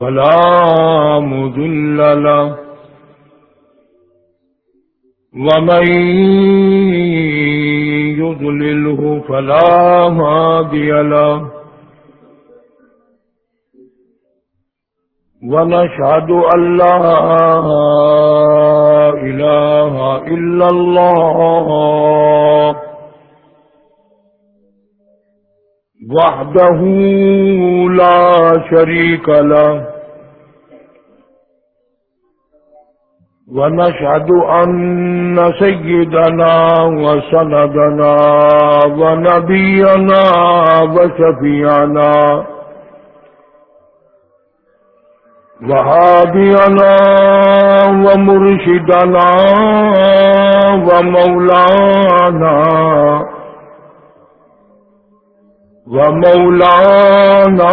فلا مذل له. ومن يضلله فلا هادي له. ونشهد أن لا إله إلا الله. وحده لا شريك له. ونشهد أن سيدنا وسندنا ونبينا وشفيعنا وهادينا ومرشدنا ومولانا ومولانا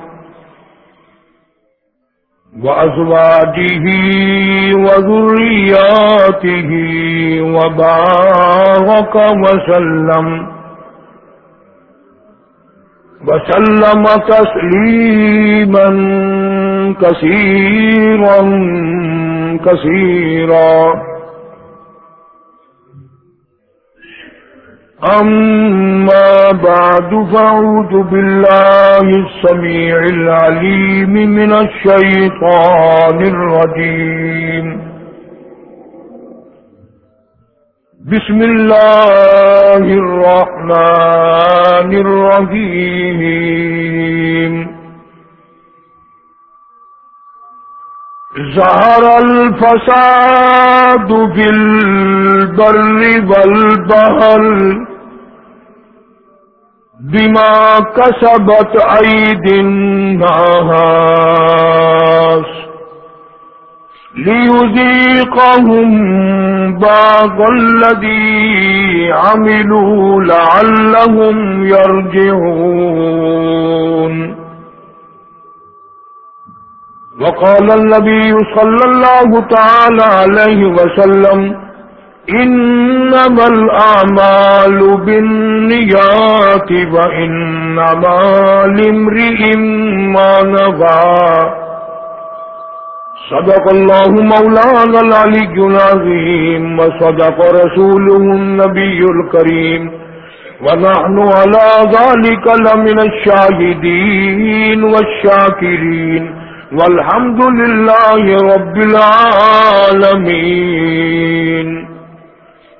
وأزواجه وذرياته وبارك وسلم. وسلم تسليما كثيرا كثيرا. أما بعد فأعوذ بالله السميع العليم من الشيطان الرجيم. بسم الله الرحمن الرحيم. ظهر الفساد في البر والبحر. بما كسبت أيدي الناس ليذيقهم بعض الذي عملوا لعلهم يرجعون. وقال النبي صلى الله تعالى عليه وسلم انما إنما الأعمال بالنيات وإنما لامرئ ما نفى صدق الله مولانا العلي العظيم وصدق رسوله النبي الكريم. ونحن على ذلك لمن الشاهدين والشاكرين. والحمد لله رب العالمين.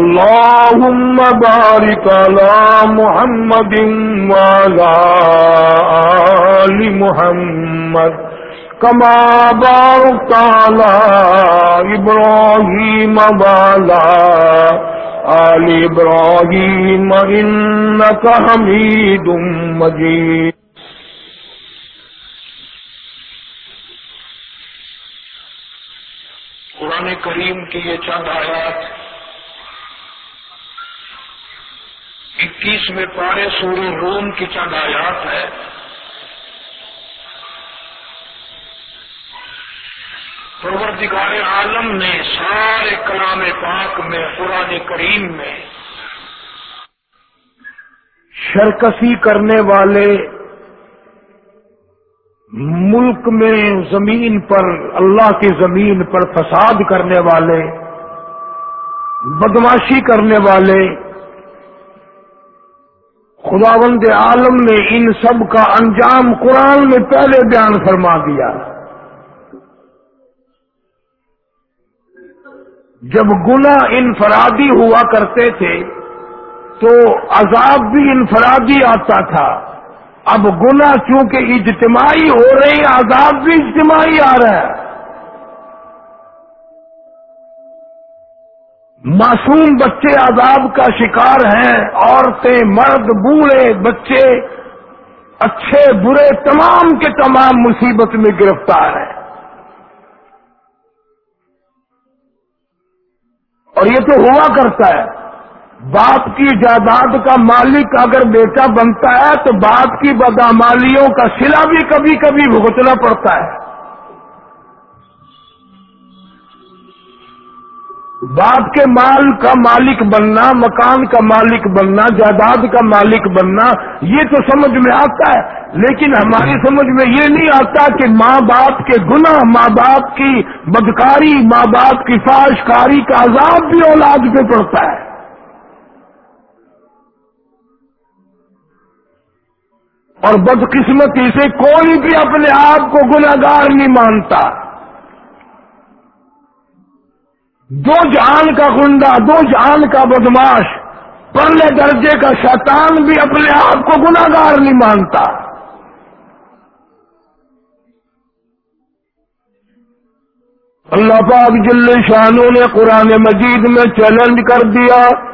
اللهم بارك على محمد وعلى آل محمد كما باركت على إبراهيم وعلى آل إبراهيم إنك حميد مجيد قرآن کریم کی یہ چند آیات اکیسویں پارے سورہ روم کی چند آیات ہے پروردگار عالم نے سارے کلام پاک میں، قرآن کریم میں شرکسی کرنے والے ملک میں زمین پر، اللہ کی زمین پر فساد کرنے والے، بدماشی کرنے والے خداوند عالم نے ان سب کا انجام قرآن میں پہلے بیان فرما دیا۔ جب گنا انفرادی ہوا کرتے تھے، تو عذاب بھی انفرادی آتا تھا۔ اب گنا چونکہ اجتماعی ہو رہی ہیں، عذاب بھی اجتماعی آ رہا ہے۔ معصوم بچے عذاب کا شکار ہیں، عورتیں، مرد، بوڑھے، بچے، اچھے، برے، تمام کے تمام مصیبت میں گرفتار ہیں۔ اور یہ تو ہوا کرتا ہے۔ باپ کی جائیداد کا مالک اگر بیٹا بنتا ہے تو باپ کی بدامالیوں کا سلا بھی کبھی کبھی بھگتنا پڑتا ہے۔ باپ کے مال کا مالک بننا، مکان کا مالک بننا، جائیداد کا مالک بننا، یہ تو سمجھ میں آتا ہے۔ لیکن ہماری سمجھ میں یہ نہیں آتا کہ ماں باپ کے گناہ، ماں باپ کی بدکاری، ماں باپ کی فاشکاری کا عذاب بھی اولاد پہ پڑتا ہے۔ اور بدقسمتی سے کوئی بھی اپنے آپ کو گناگار نہیں مانتا۔ دو جان کا گنڈا دو جان کا بدماش، پرلے درجے کا شیطان بھی اپنے آپ کو گناگار نہیں مانتا۔ اللہ پاک جل شانوں نے قرآن مجید میں چیلنج کر دیا۔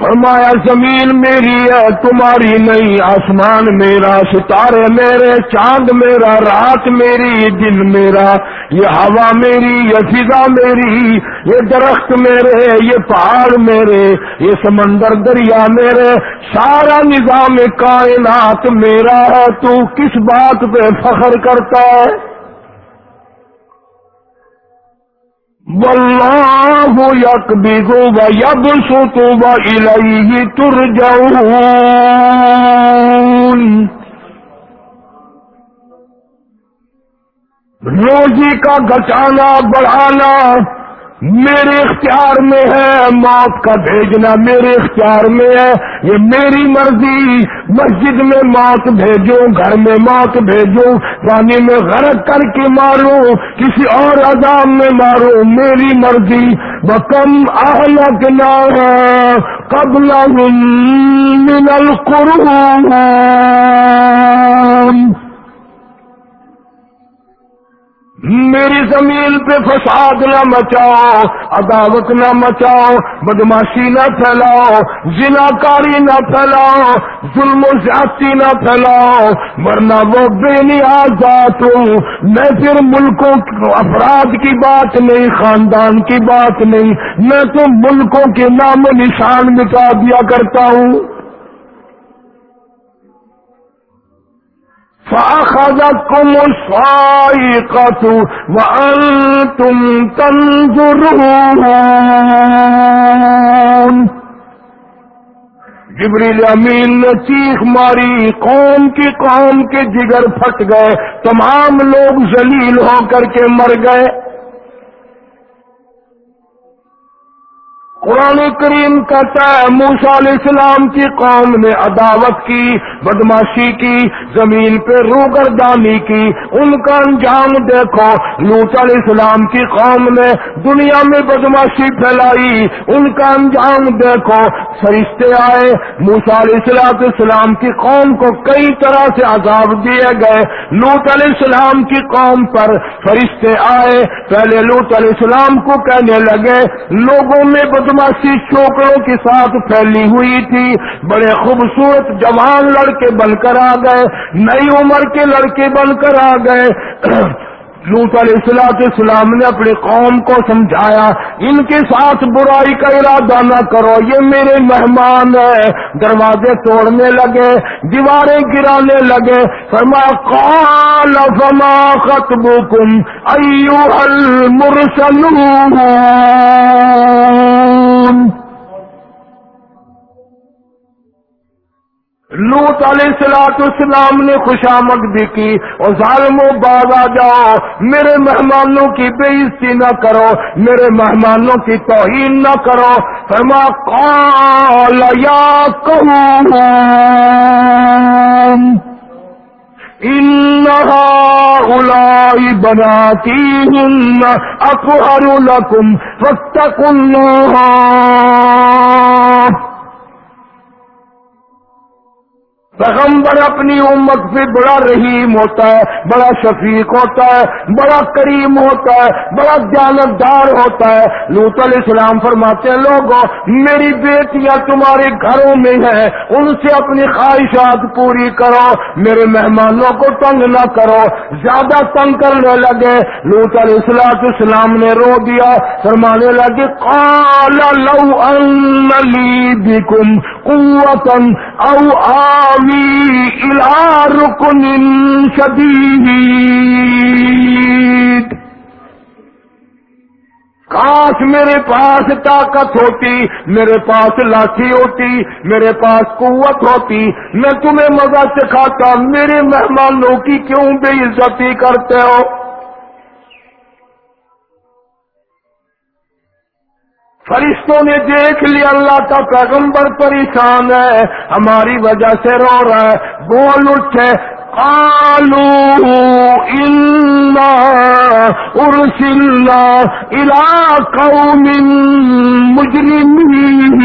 فرمایا، زمین میری ہے، تمہاری نہیں، آسمان میرا، ستارے میرے، چاند میرا، رات میری، دن میرا، یہ ہوا میری، یہ فضا میری، یہ درخت میرے، یہ پہاڑ میرے، یہ سمندر دریا میرے، سارا نظام کائنات میرا ہے، تو کس بات پہ فخر کرتا ہے؟ واللہ یقبض و یبسط و الیہ ترجعون روزی کا گچانا بڑھانا میرے اختیار میں ہے موت کا بھیجنا میرے اختیار میں ہے۔ یہ میری مرضی، مسجد میں موت بھیجو گھر میں موت بھیجو پانی میں غرق کر کے مارو کسی اور عذاب میں مارو میری مرضی بکم اہلک نہ قبل من القرون میری زمین پہ فساد نہ مچاؤ، عداوت نہ مچاؤ، بدماشی نہ پھیلاؤ ضلع کاری نہ پھیلاؤ، ظلم و زیادتی نہ پھیلاؤ، ورنہ وہ بے نیاز ذات ہوں۔ میں پھر ملکوں افراد کی بات نہیں، خاندان کی بات نہیں، میں تو ملکوں کے نام و نشان مٹا دیا کرتا ہوں۔ فأخذتكم الصائقة وأنتم تنظرون. جبریل امین نے چیخ ماری، قوم کی قوم کے جگر پھٹ گئے، تمام لوگ ذلیل ہو کر کے مر گئے۔ قرآن کریم کہتا ہے موسا علیہ السلام کی قوم نے عداوت کی، بدماشی کی، زمین پہ روگردانی کی۔ ان کا انجام دیکھو لوت علیہ السلام کی قوم نے دنیا میں بدماشی پھیلائی۔ ان کا انجام دیکھو، فرشتے آئے موسا علیہ السلام کی قوم کو کئی طرح سے عذاب دیے گئے۔ لوت علیہ السلام کی قوم پر فرشتے آئے۔ پہلے لوت علیہ السلام کو کہنے لگے، لوگوں میں بدم بدماشی چوکڑوں کے ساتھ پھیلی ہوئی تھی۔ بڑے خوبصورت جوان لڑکے بن کر آ گئے۔ نئی عمر کے لڑکے بن کر آ گئے۔ لوت علیہ السلاط اسلام نے اپنی قوم کو سمجھایا، ان کے ساتھ برائی کا ارادہ نہ کرو، یہ میرے مہمان ہیں۔ دروازے توڑنے لگے، دیواریں گرانے لگے۔ فرما کال فما خطبكم ايها المرسلون؟ لوت علیہ السلاط اسلام نے خوشامد بھی کی اور ظالموں باز آ جاؤ، میرے مہمانوں کی بے عزتی نہ کرو، میرے مہمانوں کی توہین نہ کرو۔ فرما، قال یا قوم هؤلاء بناتيهن أطهر لکم فاتقوا الله. پیغمبر اپنی امت پہ بڑا رحیم ہوتا ہے، بڑا شفیق ہوتا ہے، بڑا کریم ہوتا ہے، بڑا جانتدار ہوتا ہے۔ لوت علیہ السلام فرماتے ہیں لوگوں میری بیٹیاں تمہارے گھروں میں ہیں، ان سے اپنی خواہشات پوری کرو۔ میرے مہمانوں کو تنگ نہ کرو۔ زیادہ تنگ کرنے لگے۔ لوت علیہ السلام اسلام نے رو دیا۔ فرمانے لگے، قال لو ان لی بکم او آم رکن شديد۔ کاش میرے پاس طاقت ہوتی، میرے پاس لاٹھی ہوتی، میرے پاس قوت ہوتی، میں تمہیں مزہ سکھاتا، میرے مہمانوں کی کیوں بے عزتی کرتے ہو؟ فرشتوں نے دیکھ لیا، اللہ کا پیغمبر پریشان ہے، ہماری وجہ سے رو رہا ہے، بول اٹھے آلو ارسلنا الى قوم مجرمین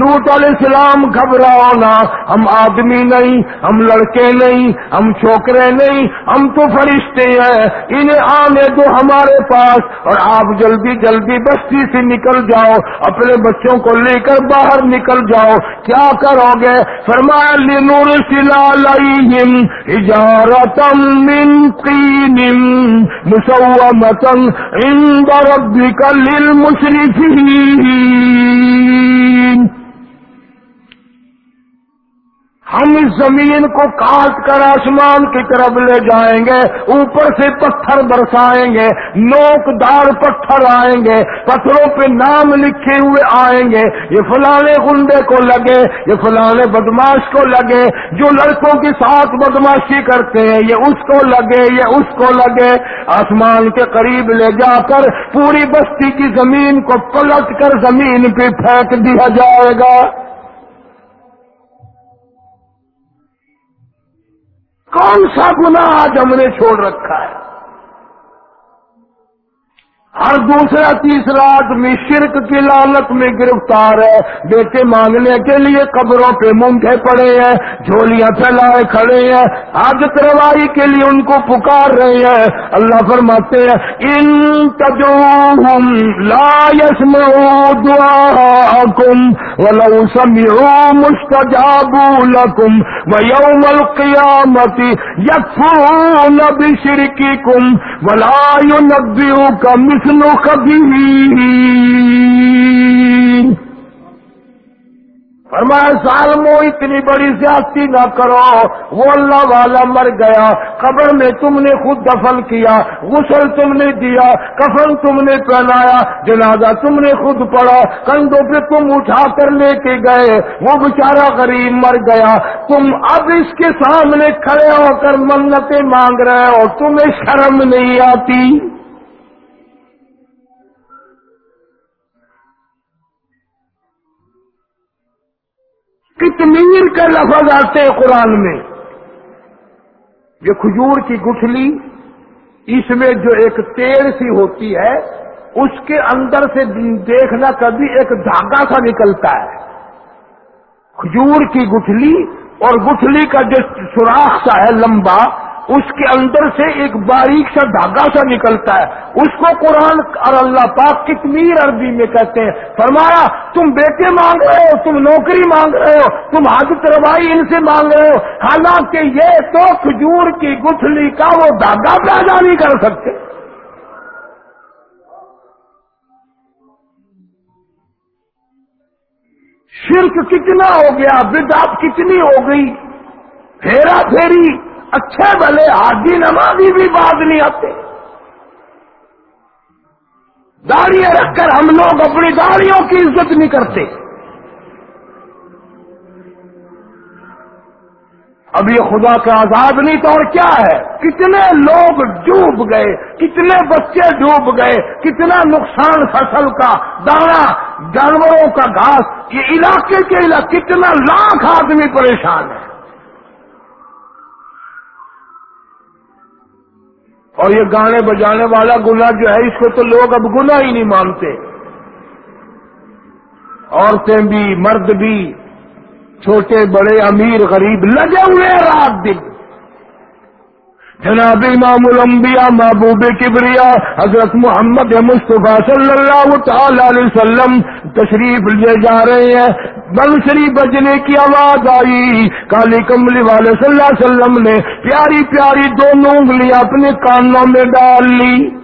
لوٹ علیہ السلام گھبراؤ نا ہم آدمی نہیں، ہم لڑکے نہیں، ہم چھوکرے نہیں، ہم تو فرشتے ہیں، انہیں آنے دو ہمارے پاس، اور آپ جلدی جلدی بستی سے نکل جاؤ، اپنے بچوں کو لے کر باہر نکل جاؤ، کیا کرو گے؟ فرمایا لنور سلا لئیم اجارتم من قین مسومتن عند ربک للمسرفین ہم اس زمین کو کاٹ کر آسمان کی طرف لے جائیں گے، اوپر سے پتھر برسائیں گے، نوک دار پتھر آئیں گے، پتھروں پہ نام لکھے ہوئے آئیں گے۔ یہ فلانے گنڈے کو لگے، یہ فلانے بدماش کو لگے، جو لڑکوں کے ساتھ بدماشی کرتے ہیں، یہ اس کو لگے، یہ اس کو لگے۔ آسمان کے قریب لے جا کر پوری بستی کی زمین کو پلٹ کر زمین پہ پھینک دیا جائے گا۔ کون سا گنا آج ہم نے چھوڑ رکھا ہے؟ ہر دوسرا تیسرا آدمی شرک کی لالت میں گرفتار ہے۔ بیٹے مانگنے کے لیے قبروں پہ مونگے پڑے ہیں، جھولیاں پھیلائے کھڑے ہیں۔ آج روائی کے لیے ان کو پکار رہے ہیں۔ اللہ فرماتے ہیں، ان تجو لا يسمعوا دعاءكم ولو سمعوا مستجابوا لكم ويوم القيامة يكفرون بشرككم ولا ينبئك مثل فرمایا سالمو اتنی بڑی زیادتی نہ کرو، وہ اللہ والا مر گیا، قبر میں تم نے خود دفن کیا، غسل تم نے دیا، کفن تم نے پہنایا، جنازہ تم نے خود پڑا، کندھوں پہ تم اٹھا کر لے کے گئے، وہ بےچارا غریب مر گیا، تم اب اس کے سامنے کھڑے ہو کر منتیں مانگ رہے ہو، تمہیں شرم نہیں آتی؟ کتمیر کا لفظ آتے ہیں قرآن میں؟ یہ کھجور کی گٹھلی اس میں جو ایک تیل سی ہوتی ہے، اس کے اندر سے دیکھنا کبھی ایک دھاگا سا نکلتا ہے۔ کھجور کی گٹھلی اور گٹھلی کا جو سوراخ سا ہے، لمبا اس کے اندر سے ایک باریک سا دھاگا سا نکلتا ہے۔ اس کو قرآن اور اللہ پاک کتنی عربی میں کہتے ہیں۔ فرمایا، تم بیٹے مانگ رہے ہو، تم نوکری مانگ رہے ہو، تم حاجت روائی ان سے مانگ رہے ہو۔ حالانکہ یہ تو کھجور کی گٹھلی کا وہ دھاگا پیدا نہیں کر سکتے۔ شرک کتنا ہو گیا، بدعت کتنی ہو گئی، پھیرا پھیری۔ اچھے بھلے حاجی نمازی بھی بات نہیں آتے۔ داڑیاں رکھ کر ہم لوگ اپنی داڑیوں کی عزت نہیں کرتے۔ اب یہ خدا کا عذاب نہیں تو اور کیا ہے؟ کتنے لوگ ڈوب گئے، کتنے بچے ڈوب گئے، کتنا نقصان فصل کا دانا، جانوروں کا گھاس، یہ علاقے کے علاقے، کتنا لاکھ آدمی پریشان ہے اور یہ گانے بجانے والا گنا جو ہے، اس کو تو لوگ اب گنا ہی نہیں مانتے۔ عورتیں بھی، مرد بھی، چھوٹے، بڑے، امیر، غریب، لگے ہوئے رات دن۔ جناب امام الانبیاء محبوب کبریا حضرت محمد مصطفیٰ صلی اللہ تعالی علیہ وسلم تشریف لے جا رہے ہیں۔ بنسری بجنے کی آواز آئی۔ کالی کملی والے صلی اللہ علیہ وسلم نے پیاری پیاری دونوں انگلیاں اپنے کانوں میں ڈال لی۔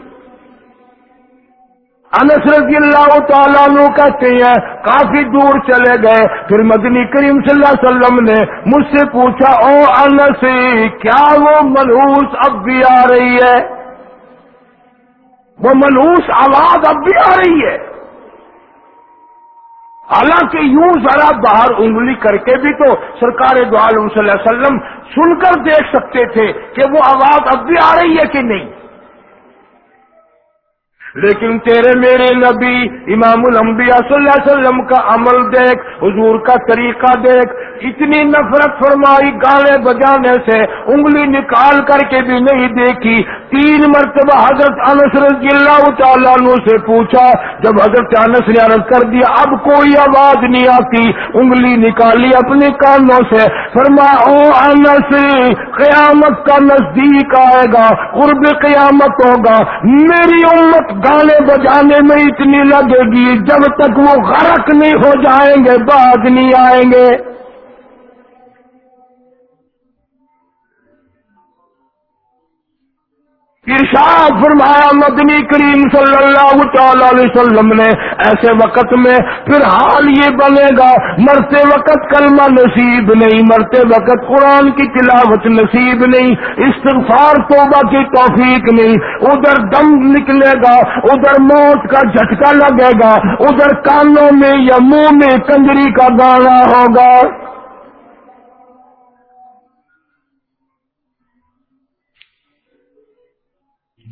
انس رضی اللہ تعالیٰ کہتے ہیں، کافی دور چلے گئے۔ پھر مدنی کریم صلی اللہ علیہ وسلم نے مجھ سے پوچھا، او انس، کیا وہ ملوث اب بھی آ رہی ہے؟ وہ ملوث آواز اب بھی آ رہی ہے۔ حالانکہ یوں ذرا باہر انگلی کر کے بھی تو سرکار دو عالم صلی اللہ علیہ وسلم سن کر دیکھ سکتے تھے کہ وہ آواز اب بھی آ رہی ہے کہ نہیں۔ لیکن تیرے میرے نبی امام الانبیاء صلی اللہ علیہ وسلم کا عمل دیکھ، حضور کا طریقہ دیکھ، اتنی نفرت فرمائی، گانے بجانے سے انگلی نکال کر کے بھی نہیں دیکھی۔ تین مرتبہ حضرت انس رضی اللہ تعالیٰ عنہ سے پوچھا، جب حضرت انس نے عرض کر دیا، اب کوئی آواز نہیں آتی، انگلی نکالی اپنے کانوں سے فرما او انس، قیامت کا نزدیک آئے گا، قرب قیامت ہوگا، میری امت گانے بجانے میں اتنی لگے گی جب تک وہ غرق نہیں ہو جائیں گے بعد نہیں آئیں گے۔ ارشاد فرمایا، مدنی کریم صلی اللہ تعالی علیہ وسلم نے ایسے وقت میں پھر حال یہ بنے گا، مرتے وقت کلمہ نصیب نہیں، مرتے وقت قرآن کی تلاوت نصیب نہیں، استغفار توبہ کی توفیق نہیں، ادھر دم نکلے گا، ادھر موت کا جھٹکا لگے گا، ادھر کانوں میں یا منہ میں کنجری کا گانا ہوگا۔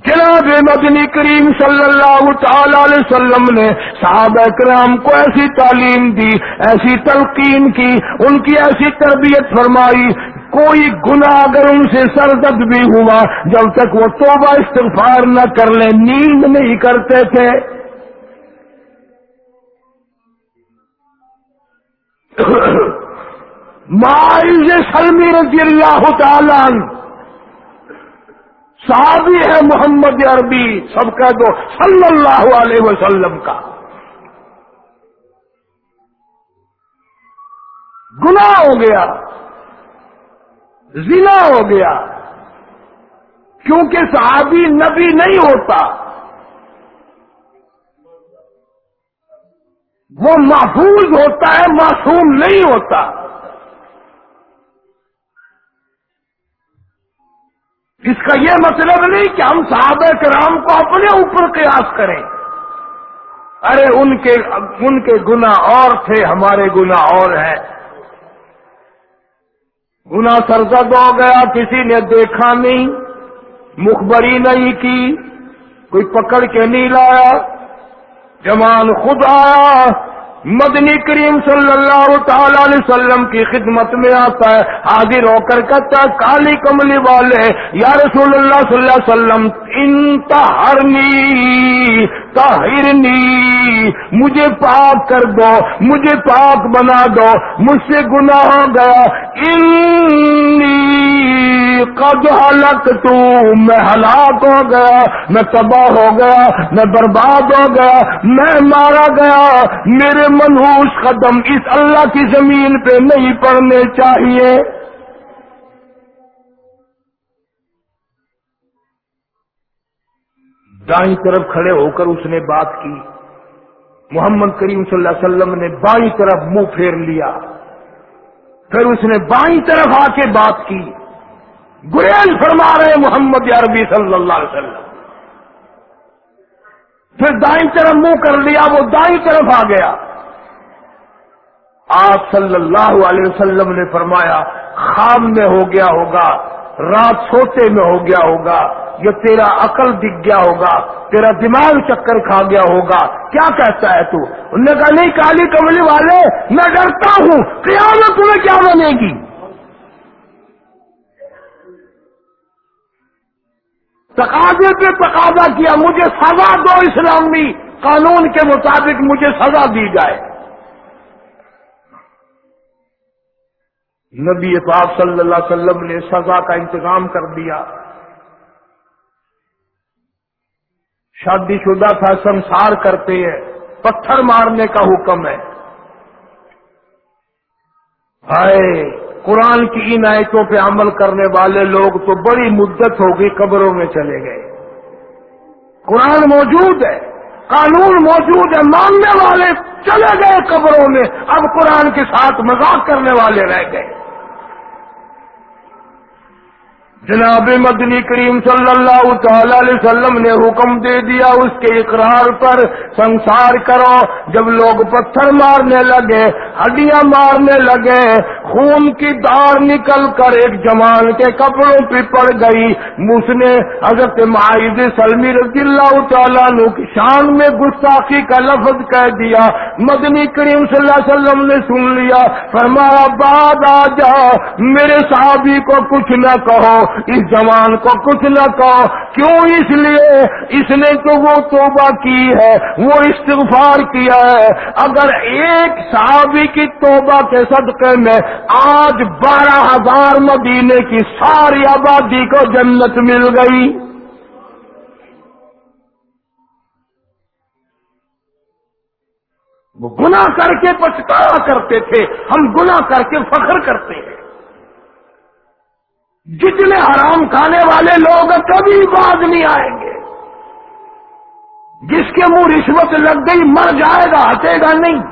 جناب مدنی کریم صلی اللہ تعالی علیہ وسلم نے صحابہ کرام کو ایسی تعلیم دی، ایسی تلقین کی، ان کی ایسی تربیت فرمائی۔ کوئی گناہ اگر ان سے سرد بھی ہوا، جب تک وہ توبہ استغفار نہ کر لیں، نیند نہیں کرتے تھے۔ مائز سلمی رضی اللہ تعالیٰ صحابی ہے محمد عربی، سب کا دو صلی اللہ علیہ وسلم کا۔ گناہ ہو گیا، زنا ہو گیا۔ کیونکہ صحابی نبی نہیں ہوتا، وہ محفوظ ہوتا ہے، معصوم نہیں ہوتا۔ اس کا یہ مطلب نہیں کہ ہم صحابہ کرام کو اپنے اوپر قیاس کریں۔ ارے ان کے ان کے گنا اور تھے، ہمارے گنا اور ہیں۔ گنا سرزد ہو گیا، کسی نے دیکھا نہیں، مخبری نہیں کی، کوئی پکڑ کے نہیں لایا۔ جمان خود آیا مدنی کریم صلی اللہ تعالی علیہ وسلم کی خدمت میں آتا ہے، حاضر ہو کر کہتا ہے، کالی کملی والے، یا رسول اللہ صلی اللہ علیہ وسلم، انتہرنی تاہرنی مجھے پاک کر دو، مجھے پاک بنا دو، مجھ سے گناہ ہو گیا، انی قد حلق تو میں ہلاک ہو گیا، میں تباہ ہو گیا، میں برباد ہو گیا، میں مارا گیا۔ میرے منحوس قدم اس اللہ کی زمین پہ نہیں پڑنے چاہیے۔ دائیں طرف کھڑے ہو کر اس نے بات کی۔ محمد کریم صلی اللہ علیہ وسلم نے بائیں طرف منہ پھیر لیا۔ پھر اس نے بائیں طرف آ کے بات کی۔ گریز فرما رہے محمد عربی صلی اللہ علیہ وسلم۔ پھر دائیں طرف منہ کر لیا، وہ دائیں طرف آ گیا۔ آپ صلی اللہ علیہ وسلم نے فرمایا خواب میں ہو گیا ہوگا، رات سوتے میں ہو گیا ہوگا یا تیرا عقل دکھ گیا ہوگا، تیرا دماغ چکر کھا گیا ہوگا۔ کیا کہتا ہے تو؟ انہوں نے کہا، نہیں کالی کملی والے، میں ڈرتا ہوں، قیامت تمہیں کیا بنے گی؟ تقاضے پہ تقاضا کیا، مجھے سزا دو اسلامی قانون کے مطابق مجھے سزا دی جائے۔ نبی پاک صلی اللہ علیہ وسلم نے سزا کا انتظام کر دیا۔ شادی شدہ تھا، سنسار کرتے ہیں، پتھر مارنے کا حکم ہے۔ ہائے! قرآن کی ان آیتوں پہ عمل کرنے والے لوگ تو بڑی مدت ہوگی قبروں میں چلے گئے۔ قرآن موجود ہے، قانون موجود ہے، ماننے والے چلے گئے قبروں میں، اب قرآن کے ساتھ مذاق کرنے والے رہ گئے۔ جناب مدنی کریم صلی اللہ تعالی علیہ وسلم نے حکم دے دیا اس کے اقرار پر، سنسار کرو۔ جب لوگ پتھر مارنے لگے، ہڈیاں مارنے لگے، خون کی دار نکل کر ایک جوان کے کپڑوں پہ پڑ گئی۔ اس نے حضرت معاہد سلمی رضی اللہ تعالیٰ کی شان میں گستاخی کا لفظ کہہ دیا۔ مدنی کریم صلی اللہ علیہ وسلم نے سن لیا۔ فرمایا، بعد آ جاؤ میرے صحابی کو کچھ نہ کہو۔ اس جوان کو کچھ نہ کہو۔ کیوں اس لیے؟ اس نے تو وہ توبہ کی ہے، وہ استغفار کیا ہے۔ اگر ایک صحابی کی توبہ کے صدقے میں آج بارہ ہزار مدینے کی ساری آبادی کو جنت مل گئی۔ وہ گناہ کر کے پچھتاوا کرتے تھے، ہم گناہ کر کے فخر کرتے ہیں۔ جتنے حرام کھانے والے لوگ کبھی باز نہیں آئیں گے۔ جس کے منہ رشوت لگ گئی مر جائے گا، ہٹے گا نہیں۔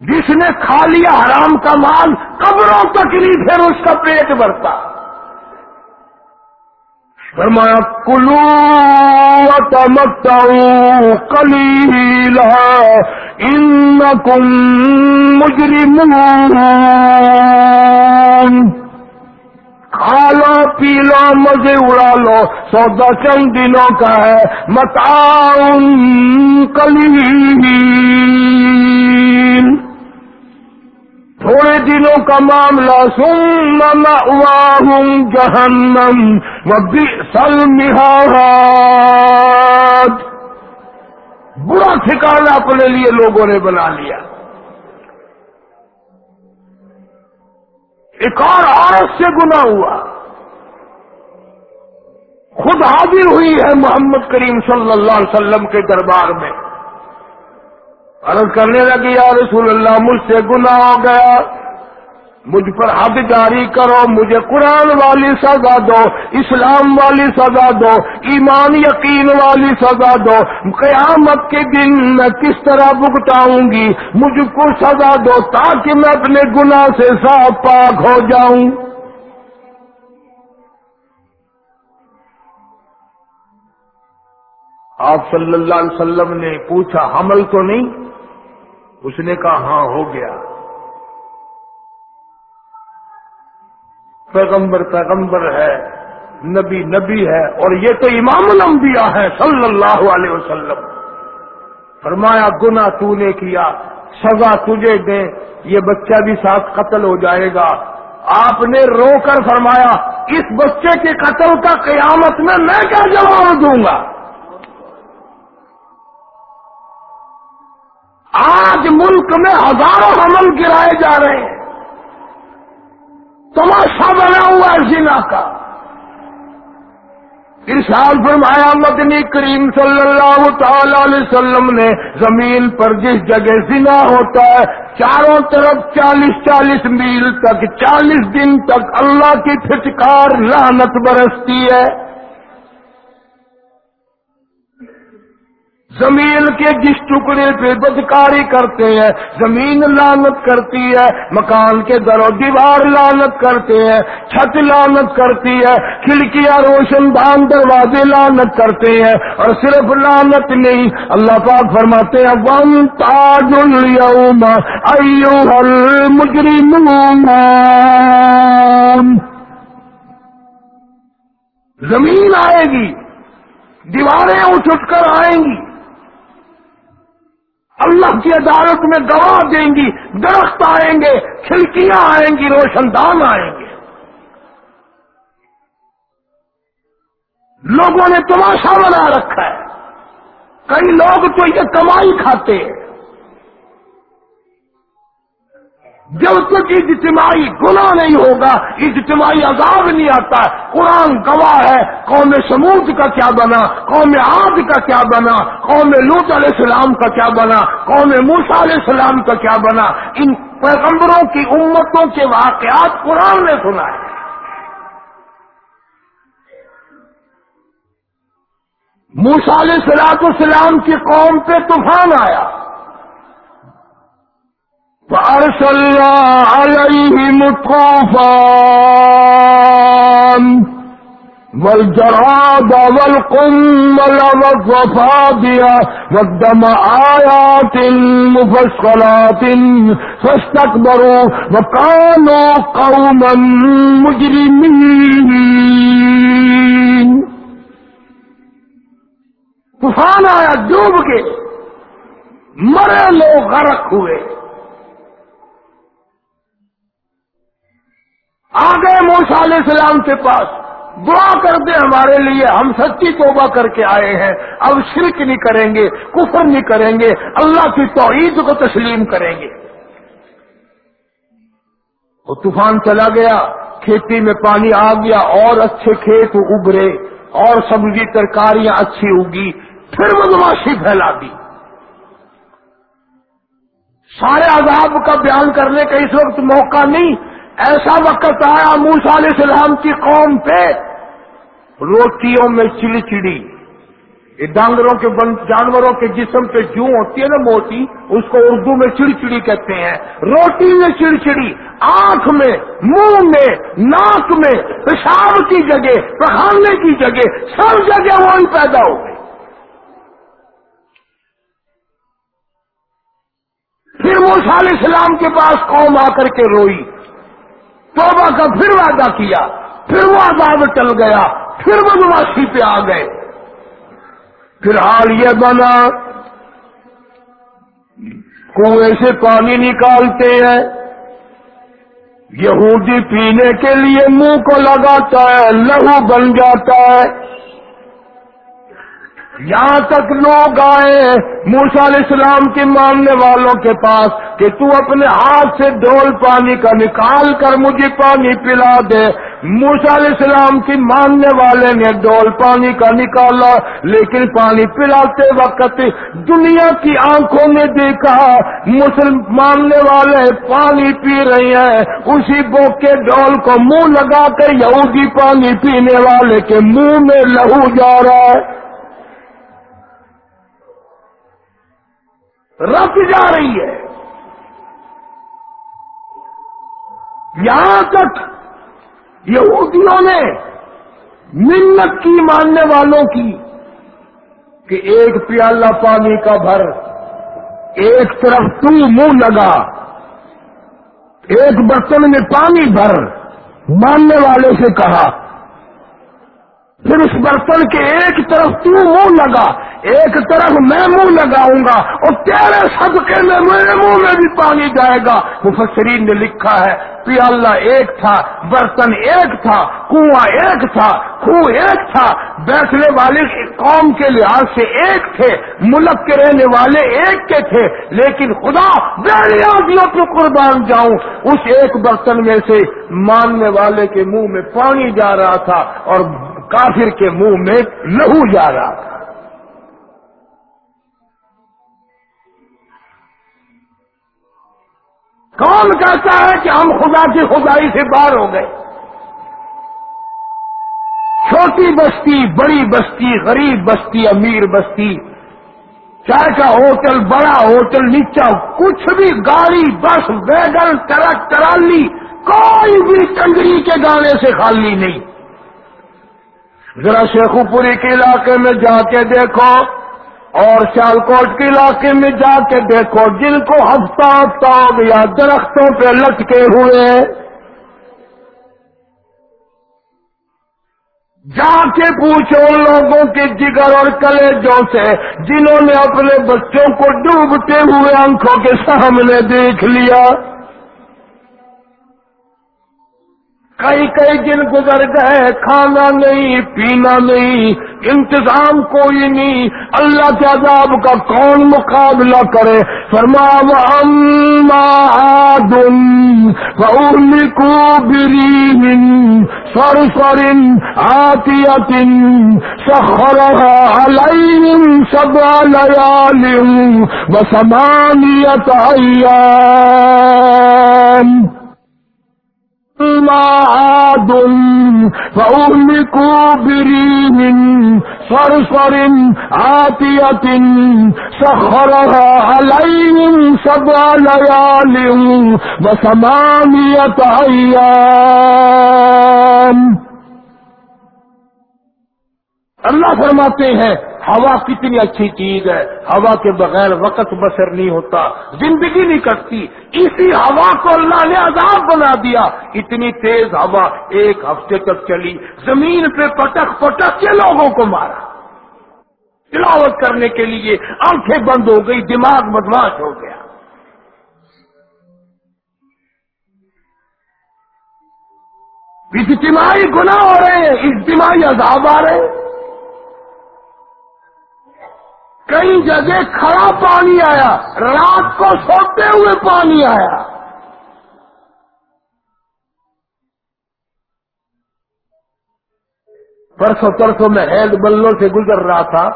جس نے کھا لیا حرام کا مال، قبروں تک نہیں پھر اس کا پیٹ بھرتا۔ فرمایا کلو تمک کلی ان کم مجری کھا لو پی لو مزے اڑا لو، سودا چند دنوں کا ہے۔ متا کلی تھوڑے دنوں کا معاملہ سن ہوا ہوں جہنم وہ سل برا ٹھکانا اپنے لیے لوگوں نے بنا لیا۔ ایک اور عورت سے گنا ہوا۔ خود حاضر ہوئی ہے محمد کریم صلی اللہ علیہ وسلم کے دربار میں۔ عرض کرنے لگی، یا رسول اللہ، مجھ سے گناہ ہو گیا۔ مجھ پر حد جاری کرو، مجھے قرآن والی سزا دو، اسلام والی سزا دو، ایمان یقین والی سزا دو۔ قیامت کے دن میں کس طرح بگتاؤں گی؟ مجھ کو سزا دو تاکہ میں اپنے گناہ سے صاف پاک ہو جاؤں۔ آپ صلی اللہ علیہ وسلم نے پوچھا، حمل تو نہیں؟ اس نے کہا ہاں ہو گیا۔ پیغمبر پیغمبر ہے، نبی نبی ہے، اور یہ تو امام الانبیاء ہے صلی اللہ علیہ وسلم۔ فرمایا گنا تو نے کیا، سزا تجھے دیں یہ بچہ بھی ساتھ قتل ہو جائے گا۔ آپ نے رو کر فرمایا، اس بچے کے قتل کا قیامت میں میں کیا جواب دوں گا؟ آج ملک میں ہزاروں حمل گرائے جا رہے ہیں۔ تماشا بنا ہوا ہے زنا کا۔ ارشاد فرمایا مدنی کریم صلی اللہ تعالی علیہ وسلم نے زمین پر جس جگہ زنا ہوتا ہے، چاروں طرف چالیس چالیس میل تک، چالیس دن تک اللہ کی پھٹکار لعنت برستی ہے۔ زمین کے جس ٹکڑے پہ بدکاری کرتے ہیں، زمین لانت کرتی ہے، مکان کے در و دیوار لانت کرتے ہیں، چھت لانت کرتی ہے، کھڑکیاں روشن دان دروازے لانت کرتے ہیں، اور صرف لانت نہیں، اللہ پاک فرماتے ہیں ون تاج اليوم ایوہ المجرمون۔ زمین آئے گی، دیواریں اٹھ اٹھ کر آئیں گی اللہ کی عدالت میں گواہ دیں گی، درخت آئیں گے، کھڑکیاں آئیں گی، روشن دان آئیں گے۔ لوگوں نے تماشا بنا رکھا ہے۔ کئی لوگ تو یہ کمائی کھاتے ہیں۔ جب تک اجتماعی گناہ نہیں ہوگا، اجتماعی عذاب نہیں آتا، قرآن گواہ ہے، قوم سمود کا کیا بنا، قوم عاد کا کیا بنا، قوم لوت علیہ السلام کا کیا بنا، قوم موسا علیہ السلام کا کیا بنا؟ ان پیغمبروں کی امتوں کے واقعات قرآن نے سنا ہے۔ موسا علیہ السلاط السلام کی قوم پہ طوفان آیا۔ فأرسلنا عليهم الطوفان والجراد والقمل والضفادع والدم آيات مفصلات فاستكبروا وكانوا قوما مجرمين. طوفان آیا ڈوب کے مرے لوگ غرق ہوئے۔ آ گئے موسا علیہ السلام کے پاس دعا کر دے ہمارے لیے، ہم سچی توبہ کر کے آئے ہیں۔ اب شرک نہیں کریں گے، کفر نہیں کریں گے، اللہ کی توحید کو تسلیم کریں گے۔ وہ طوفان چلا گیا، کھیتی میں پانی آ گیا، اور اچھے کھیت ابھرے اور سبزی ترکاریاں اچھی اگی، پھر بدماشی پھیلا دی۔ سارے عذاب کا بیان کرنے کا اس وقت موقع نہیں ایسا وقت آیا موسا علیہ السلام کی قوم پہ روٹیوں میں چڑی چڑی۔ یہ ڈانگروں کے جانوروں کے جسم پہ جو ہوتی ہے نا موتی، اس کو اردو میں چڑچڑی کہتے ہیں۔ روٹی میں چڑچڑی آنکھ میں، منہ میں، ناک میں، پیشاب کی جگہ، پخانے کی جگہ، سب جگہ وہی پیدا ہو گئی۔ پھر موسا علیہ السلام کے پاس قوم آ کر کے روئی۔ توبہ کا پھر وعدہ کیا، پھر وہ عذاب ٹل گیا، پھر وہ نواسی پہ آ گئے۔ پھر حال یہ بنا کنویں سے پانی نکالتے ہیں۔ یہودی پینے کے لیے منہ کو لگاتا ہے، لہو بن جاتا ہے۔ یہاں تک لوگ آئے موسا علیہ السلام کے ماننے والوں کے پاس کہ تو اپنے ہاتھ سے ڈول پانی کا نکال کر مجھے پانی پلا دے۔ موسا علیہ السلام کی ماننے والے نے ڈول پانی کا نکالا، لیکن پانی پلاتے وقت دنیا کی آنکھوں نے دیکھا، مسلم ماننے والے پانی پی رہی ہیں۔ اسی بوکے ڈول کو منہ لگا کر یہودی پانی پینے والے کے منہ میں لہو جا رہا ہے۔ رب جا رہی ہے۔ یہاں تک یہودیوں نے منت کی ماننے والوں کی کہ ایک پیالہ پانی کا بھر، ایک طرف تو منہ لگا، ایک برتن میں پانی بھر، ماننے والے سے کہا۔ پھر اس برتن کے ایک طرف تو منہ لگا۔ ایک طرف میں منہ لگاؤں گا اور تیرے صدقے میں میرے منہ میں بھی پانی جائے گا۔ مفسرین نے لکھا ہے، پیالہ ایک تھا، برتن ایک تھا، کنواں ایک تھا کنو ایک تھا۔ بیٹھنے والے قوم کے لحاظ سے ایک تھے، ملک کے رہنے والے ایک کے تھے، لیکن خدا بیڑیادیوں پہ قربان جاؤں۔ اس ایک برتن میں سے ماننے والے کے منہ میں پانی جا رہا تھا اور کافر کے منہ میں لہو جا رہا تھا۔ کون کہتا ہے کہ ہم خدا کی خدائی سے باہر ہو گئے؟ چھوٹی بستی، بڑی بستی، غریب بستی، امیر بستی، چائے کا ہوٹل، بڑا ہوٹل، نیچا، کچھ بھی، گاڑی، بس، ویگن، ٹرک ٹرالی کوئی بھی کنگری کے گانے سے خالی نہیں۔ ذرا شیخو پوری کے علاقے میں جا کے دیکھو۔ اور سیال کوٹ کے علاقے میں جا کے دیکھو، جن کو ہفتہ ہفتہ ہو گیا درختوں پہ لٹکے ہوئے، جا کے پوچھو لوگوں کے جگر اور کلیجوں سے، جنہوں نے اپنے بچوں کو ڈوبتے ہوئے آنکھوں کے سامنے دیکھ لیا۔ کئی کئی دن گزر گئے، کھانا نہیں، پینا نہیں، انتظام کوئی نہیں، اللہ کے عذاب کا کون مقابلہ کرے؟ فرما اما دن فأهلكوا بريح صرصر عاتية سخرها عليهم سبع ليال وثمانية عاد فأهلكوا بريح صرصر عاتية سخرها عليهم سبع ليال وثمانية أيام اللہ فرماتے ہیں، ہوا کتنی اچھی چیز ہے، ہوا کے بغیر وقت بسر نہیں ہوتا، زندگی نہیں کٹتی، اسی ہوا کو اللہ نے عذاب بنا دیا، اتنی تیز ہوا ایک ہفتے تک چلی، زمین پہ پٹک پٹک کے لوگوں کو مارا، تلاوت کرنے کے لیے آنکھیں بند ہو گئی، دماغ بدماش ہو گیا۔ اجتماعی گناہ ہو رہے ہیں اجتماعی عذاب آ رہے ہیں۔ کئی جگہ کھڑا پانی آیا، رات کو سوتے ہوئے پانی آیا۔ پرسوں پرسوں میں ہیڈ بلوں سے گزر رہا تھا،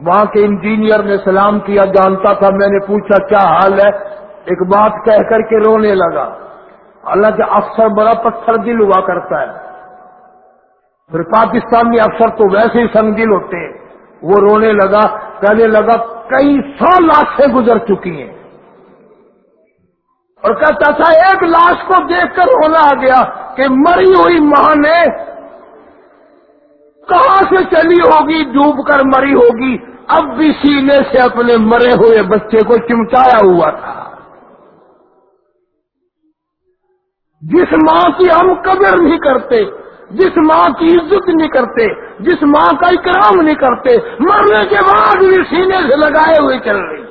وہاں کے انجینئر نے سلام کیا، جانتا تھا، میں نے پوچھا، کیا حال ہے؟ ایک بات کہہ کر کے رونے لگا۔ حالانکہ افسر بڑا پتھر دل ہوا کرتا ہے۔ پھر پاکستانی افسر تو ویسے ہی سنگ دل ہوتے ہیں وہ رونے لگا۔ کہنے لگا، کئی سو لاکھیں گزر چکی ہیں۔ اور کہتا تھا، ایک لاش کو دیکھ کر ہونا آ گیا کہ مری ہوئی ماں نے کہاں سے چلی ہوگی، ڈوب کر مری ہوگی۔ اب بھی سینے سے اپنے مرے ہوئے بچے کو چمٹایا ہوا تھا۔ جس ماں کی ہم قدر نہیں کرتے جس ماں کی عزت نہیں کرتے، جس ماں کا اکرام نہیں کرتے، مرنے کے بعد بھی سینے سے لگائے ہوئے چل رہی ہے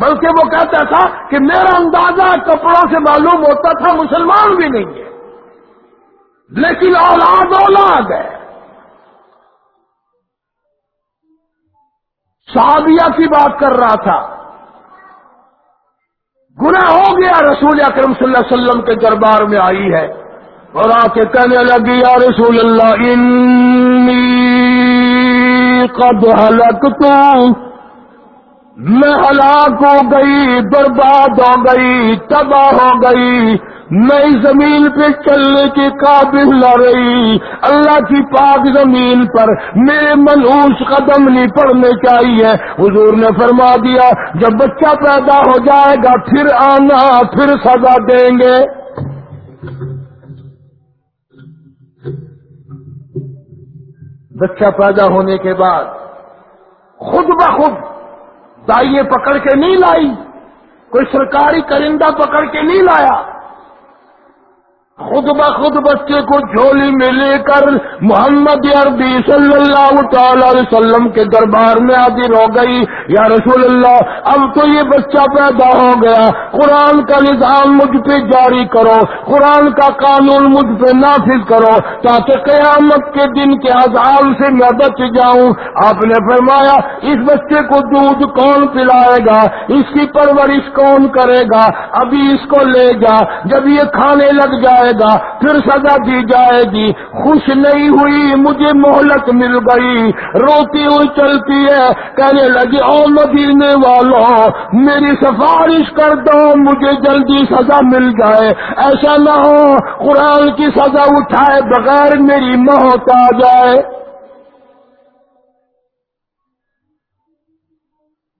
بلکہ وہ کہتا تھا کہ میرا اندازہ کپڑوں سے معلوم ہوتا تھا، مسلمان بھی نہیں ہے۔ لیکن اولاد اولاد ہے۔ صحابیہ کی بات کر رہا تھا۔ گناہ ہو گیا، رسول اکرم صلی اللہ علیہ وسلم کے دربار میں آئی ہے۔ اور آ کے کہنے لگی، یا رسول اللہ، انی قد حلقت میں ہلاک ہو گئی، برباد ہو گئی، تباہ ہو گئی۔ میں زمین پہ چلنے کے قابل نہ رہی۔ اللہ کی پاک زمین پر میرے منحوس قدم نہیں پڑنے چاہیے۔ حضور نے فرما دیا، جب بچہ پیدا ہو جائے گا، پھر آنا، پھر سزا دیں گے۔ بچہ پیدا ہونے کے بعد خود بخود دائیں پکڑ کے نہیں لائی، کوئی سرکاری کرندہ پکڑ کے نہیں لایا۔ خود بخود بچے کو جھولی میں لے کر محمد عربی صلی اللہ تعالی علیہ وسلم کے دربار میں حاضر ہو گئی۔ یا رسول اللہ، اب تو یہ بچہ پیدا ہو گیا۔ قرآن کا نظام مجھ پہ جاری کرو۔ قرآن کا قانون مجھ پہ نافذ کرو۔ تاکہ قیامت کے دن کے عذاب سے میں بچ جاؤں۔ آپ نے فرمایا، اس بچے کو دودھ کون پلائے گا؟ اس کی پرورش کون کرے گا؟ ابھی اس کو لے جا۔ جب یہ کھانے لگ جائے گا، پھر سزا دی جائے گی۔ خوش نہیں ہوئی، مجھے مہلت مل گئی۔ روتی ہوئی چلتی ہے، کہنے لگی، او مدینے والوں میری سفارش کر دو، مجھے جلدی سزا مل جائے۔ ایسا نہ ہو، قرآن کی سزا اٹھائے بغیر میری موت آ جائے۔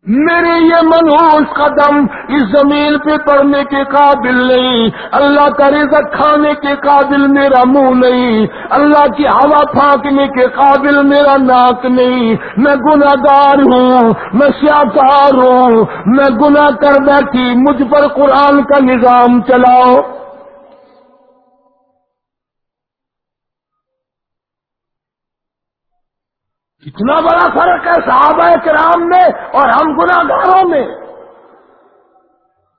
میرے یہ منحوس قدم اس زمین پہ پڑنے کے قابل نہیں۔ اللہ کا رزق کھانے کے قابل میرا منہ نہیں۔ اللہ کی ہوا پھانکنے کے قابل میرا ناک نہیں۔ میں گناگار ہوں، میں سیاکار ہوں۔ میں گناہ کر بیٹھی، مجھ پر قرآن کا نظام چلاؤ۔ اتنا بڑا فرق ہے صحابہ کرام میں اور ہم گناگاروں میں۔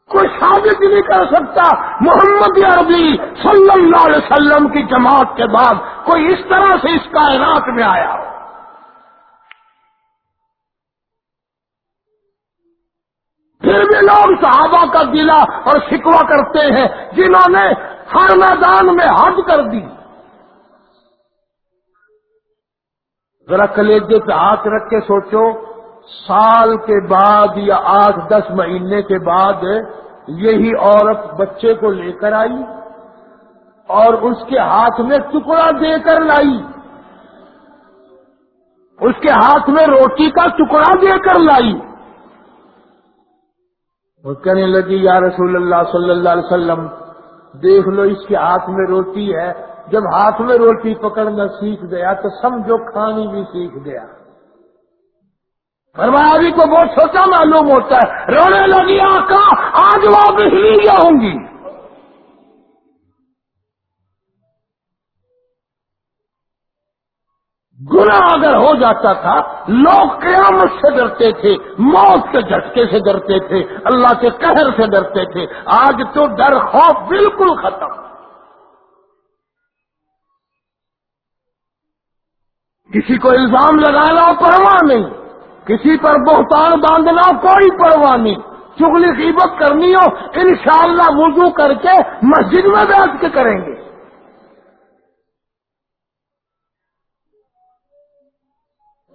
کوئی ثابت نہیں کر سکتا محمد عربی صلی اللہ علیہ وسلم کی جماعت کے بعد کوئی اس طرح سے اس کائنات میں آیا ہو۔ پھر بھی لوگ صحابہ کا گلا اور شکوا کرتے ہیں جنہوں نے ہر میدان میں حد کر دی۔ ذرا کلیجے پہ ہاتھ رکھ کے سوچو، سال کے بعد یا آٹھ دس مہینے کے بعد یہی عورت بچے کو لے کر آئی اور اس کے ہاتھ میں ٹکڑا دے کر لائی۔ اس کے ہاتھ میں روٹی کا ٹکڑا دے کر لائی۔ وہ کہنے لگی، یا رسول اللہ صلی اللہ علیہ وسلم، دیکھ لو اس کے ہاتھ میں روٹی ہے جب ہاتھ میں روٹی پکڑنا سیکھ گیا تو سمجھو کھانی بھی سیکھ گیا۔ فرمایا کو بہت چھوٹا معلوم ہوتا ہے۔ رونے لگی آقا آج واپس لی جاؤں گی۔ گنا اگر ہو جاتا تھا، لوگ قیامت سے ڈرتے تھے، موت کے جھٹکے سے ڈرتے تھے، اللہ کے قہر سے ڈرتے تھے۔ آج تو ڈر، خوف بالکل ختم۔ کسی کو الزام لگانا پرواہ نہیں، کسی پر بہتان باندھنا کوئی پرواہ نہیں۔ چگلی قیمت کرنی ہو، انشاءاللہ وضو کر کے مسجد میں بیٹھ کے کریں گے۔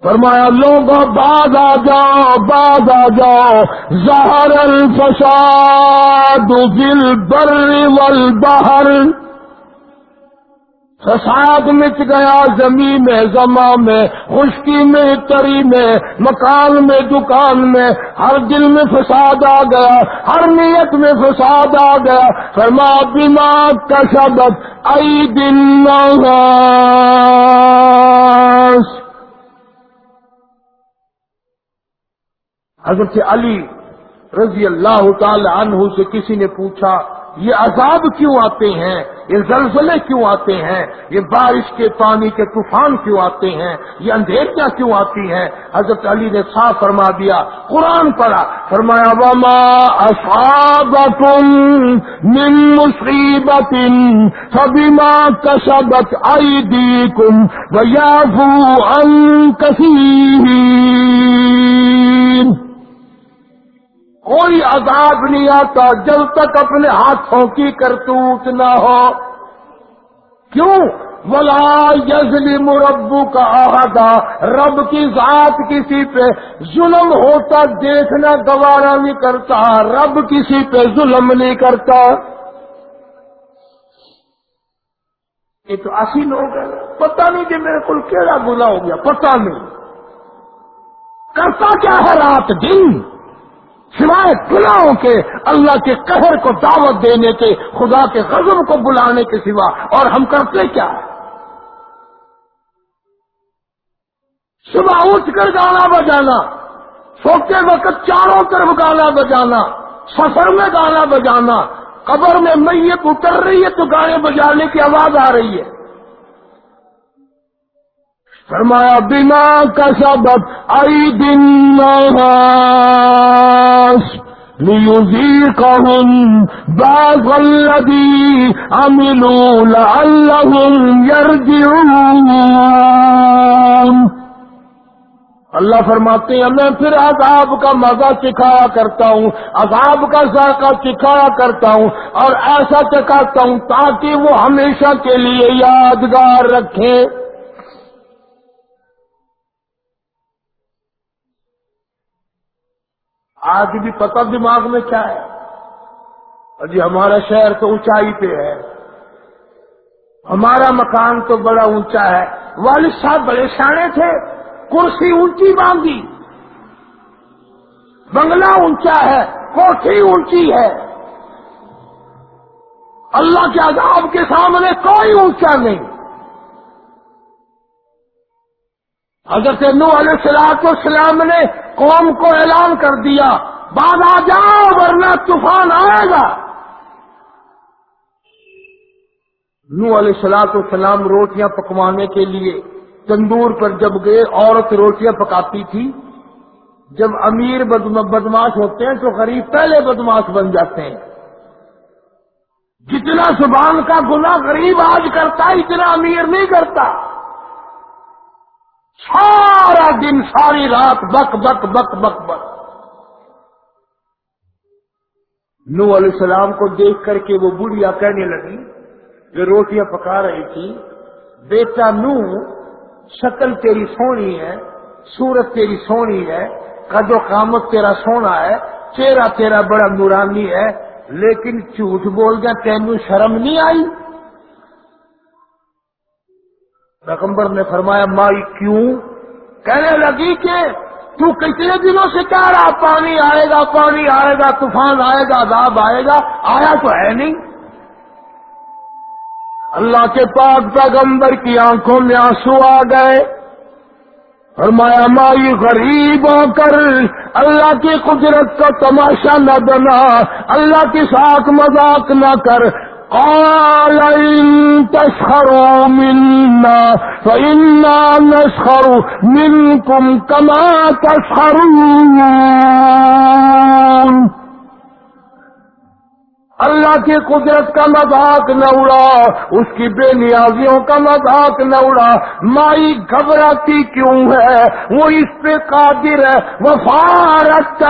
فرمایا لوگوں بعد آ جاؤ بعد آ جاؤ۔ زہر الفساد دل بر والبحر۔ فساد مچ گیا زمین میں زما میں، خشکی میں، تری میں، مکان میں، دکان میں۔ ہر دل میں فساد آ گیا، ہر نیت میں فساد آ گیا۔ فرما، بیمار کا سبق ائی دن حضرت علی رضی اللہ تعالی عنہ سے کسی نے پوچھا، یہ عذاب کیوں آتے ہیں؟ یہ زلزلے کیوں آتے ہیں؟ یہ بارش کے پانی کے طوفان کیوں آتے ہیں؟ یہ اندھیریاں کیوں آتی ہیں؟ حضرت علی نے صاف فرما دیا، قرآن پڑھا، فرمایا، وما اصابکم من مصیبت فبما کسبت ایدیکم ویافو عن کثیر کوئی عذاب نہیں آتا جب تک اپنے ہاتھوں کی کرتوت نہ ہو۔ کیوں؟ ولا یزلی مربو کا عہدہ رب کی ذات کسی پہ ظلم ہوتا، دیکھنا، گوارا نہیں کرتا۔ رب کسی پہ ظلم نہیں کرتا۔ یہ تو اسی لوگ ہیں۔ پتہ نہیں کہ میرے کو کیڑا گنا ہو گیا، پتہ نہیں۔ کرتا کیا ہے رات دن؟ سوائے گناہوں کے، اللہ کے قہر کو دعوت دینے کے، خدا کے غضب کو بلانے کے سوا اور ہم کرتے کیا؟ صبح اٹھ کر گانا بجانا، سوتے وقت چاروں طرف گانا بجانا، سفر میں گانا بجانا، قبر میں میت اتر رہی ہے تو گانے بجانے کی آواز آ رہی ہے۔ فرمایا بنا کا سبب آئی دن ليذيقهم بعض الذي عملوا لعلهم يرجعون اللہ فرماتے ہیں، میں پھر عذاب کا مزہ چکھایا کرتا ہوں، عذاب کا ذائقہ چکھایا کرتا ہوں اور ایسا چکھاتا ہوں تاکہ وہ ہمیشہ کے لیے یادگار رکھیں آج بھی پتہ دماغ میں کیا ہے؟ جی ہمارا شہر تو اونچائی پہ ہے۔ ہمارا مکان تو بڑا اونچا ہے۔ والد صاحب بڑے ساڑے تھے۔ کرسی اونچی باندھی۔ بنگلہ اونچا ہے۔ کوٹھی اونچی ہے۔ اللہ کے عذاب کے سامنے کوئی اونچا نہیں۔ حضرت نو علیہ السلام السلام نے قوم کو اعلان کر دیا، بعد آ جاؤ ورنہ طوفان آئے گا۔ نو علیہ السلاط السلام روٹیاں پکوانے کے لیے تندور پر جب گئے، عورت روٹیاں پکاتی تھی۔ جب امیر بدماش ہوتے ہیں تو غریب پہلے بدماش بن جاتے ہیں۔ جتنا زبان کا گنا غریب آج کرتا ہے، اتنا امیر نہیں کرتا۔ سارا دن، ساری رات بک بک بک بک بک۔ نو علیہ السلام کو دیکھ کر کے وہ بڑھیا کہنے لگی جو روٹیاں پکا رہی تھی۔ بیٹا نو شکل تیری سونی ہے، صورت تیری سونی ہے، قد و قامت تیرا سونا ہے، چہرہ تیرا بڑا نورانی ہے، لیکن جھوٹ بول گیا تینوں شرم نہیں آئی؟ پیغمبر نے فرمایا، مائی کیوں؟ کہنے لگی کہ تو کتنے دنوں سے کہہ رہا، پانی آئے گا، پانی آئے گا، طوفان آئے گا، عذاب آئے گا، آیا تو ہے نہیں؟ اللہ کے پاک پیغمبر کی آنکھوں میں آنسو آ گئے۔ فرمایا، مائی غریب ہو کر، اللہ کی قدرت کا تماشا نہ بنا، اللہ کے ساتھ مذاق نہ کر قال إن تسخروا منا فإنا نسخر منكم كما تسخرون۔ اللہ کی قدرت کا مذاق نہ اڑا، اس کی بے نیازیوں کا مذاق نہ اڑا۔ مائی گھبراتی کیوں ہے؟ وہ اس پہ قادر ہے۔ وہ فارت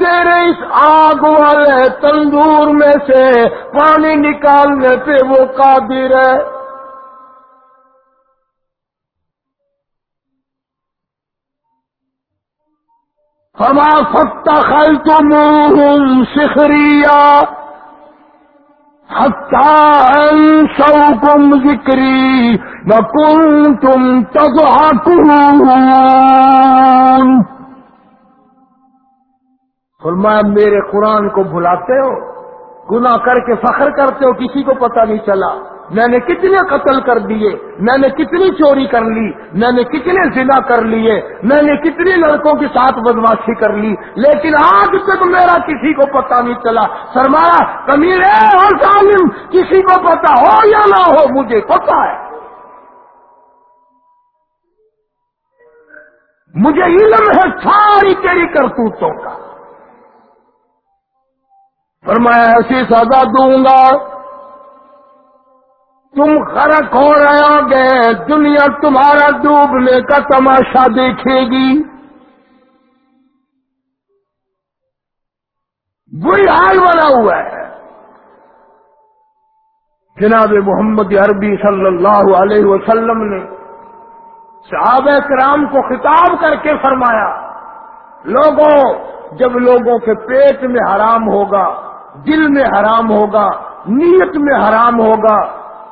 تیرے اس آگ والے تندور میں سے پانی نکالنے پہ وہ قادر ہے۔ فما فاتخذتموهم سخريا حتى أنسوكم ذكري وكنتم تضحكون۔ فرمایا، میرے قرآن کو بھلاتے ہو؟ گناہ کر کے فخر کرتے ہو؟ کسی کو پتہ نہیں چلا۔ میں نے کتنے قتل کر دیے، میں نے کتنی چوری کر لی، میں نے کتنے زنا کر لیے، میں نے کتنی لڑکوں کے ساتھ بدماشی کر لی، لیکن آج تک میرا کسی کو پتہ نہیں چلا۔ سرمایا کمیر اور ظالم، کسی کو پتا ہو یا نہ ہو، مجھے پتا ہے۔ مجھے علم ہے ساری تیری کرتوتوں کا۔ فرمایا، ایسی سزا دوں گا۔ تم خرق ہو رہے گے دنیا تمہارا ڈوبنے کا تماشا دیکھے گی۔ بری حال بنا ہوا ہے۔ جناب محمد عربی صلی اللہ علیہ وسلم نے صحابہ کرام کو خطاب کر کے فرمایا، لوگوں، جب لوگوں کے پیٹ میں حرام ہوگا دل میں حرام ہوگا، نیت میں حرام ہوگا،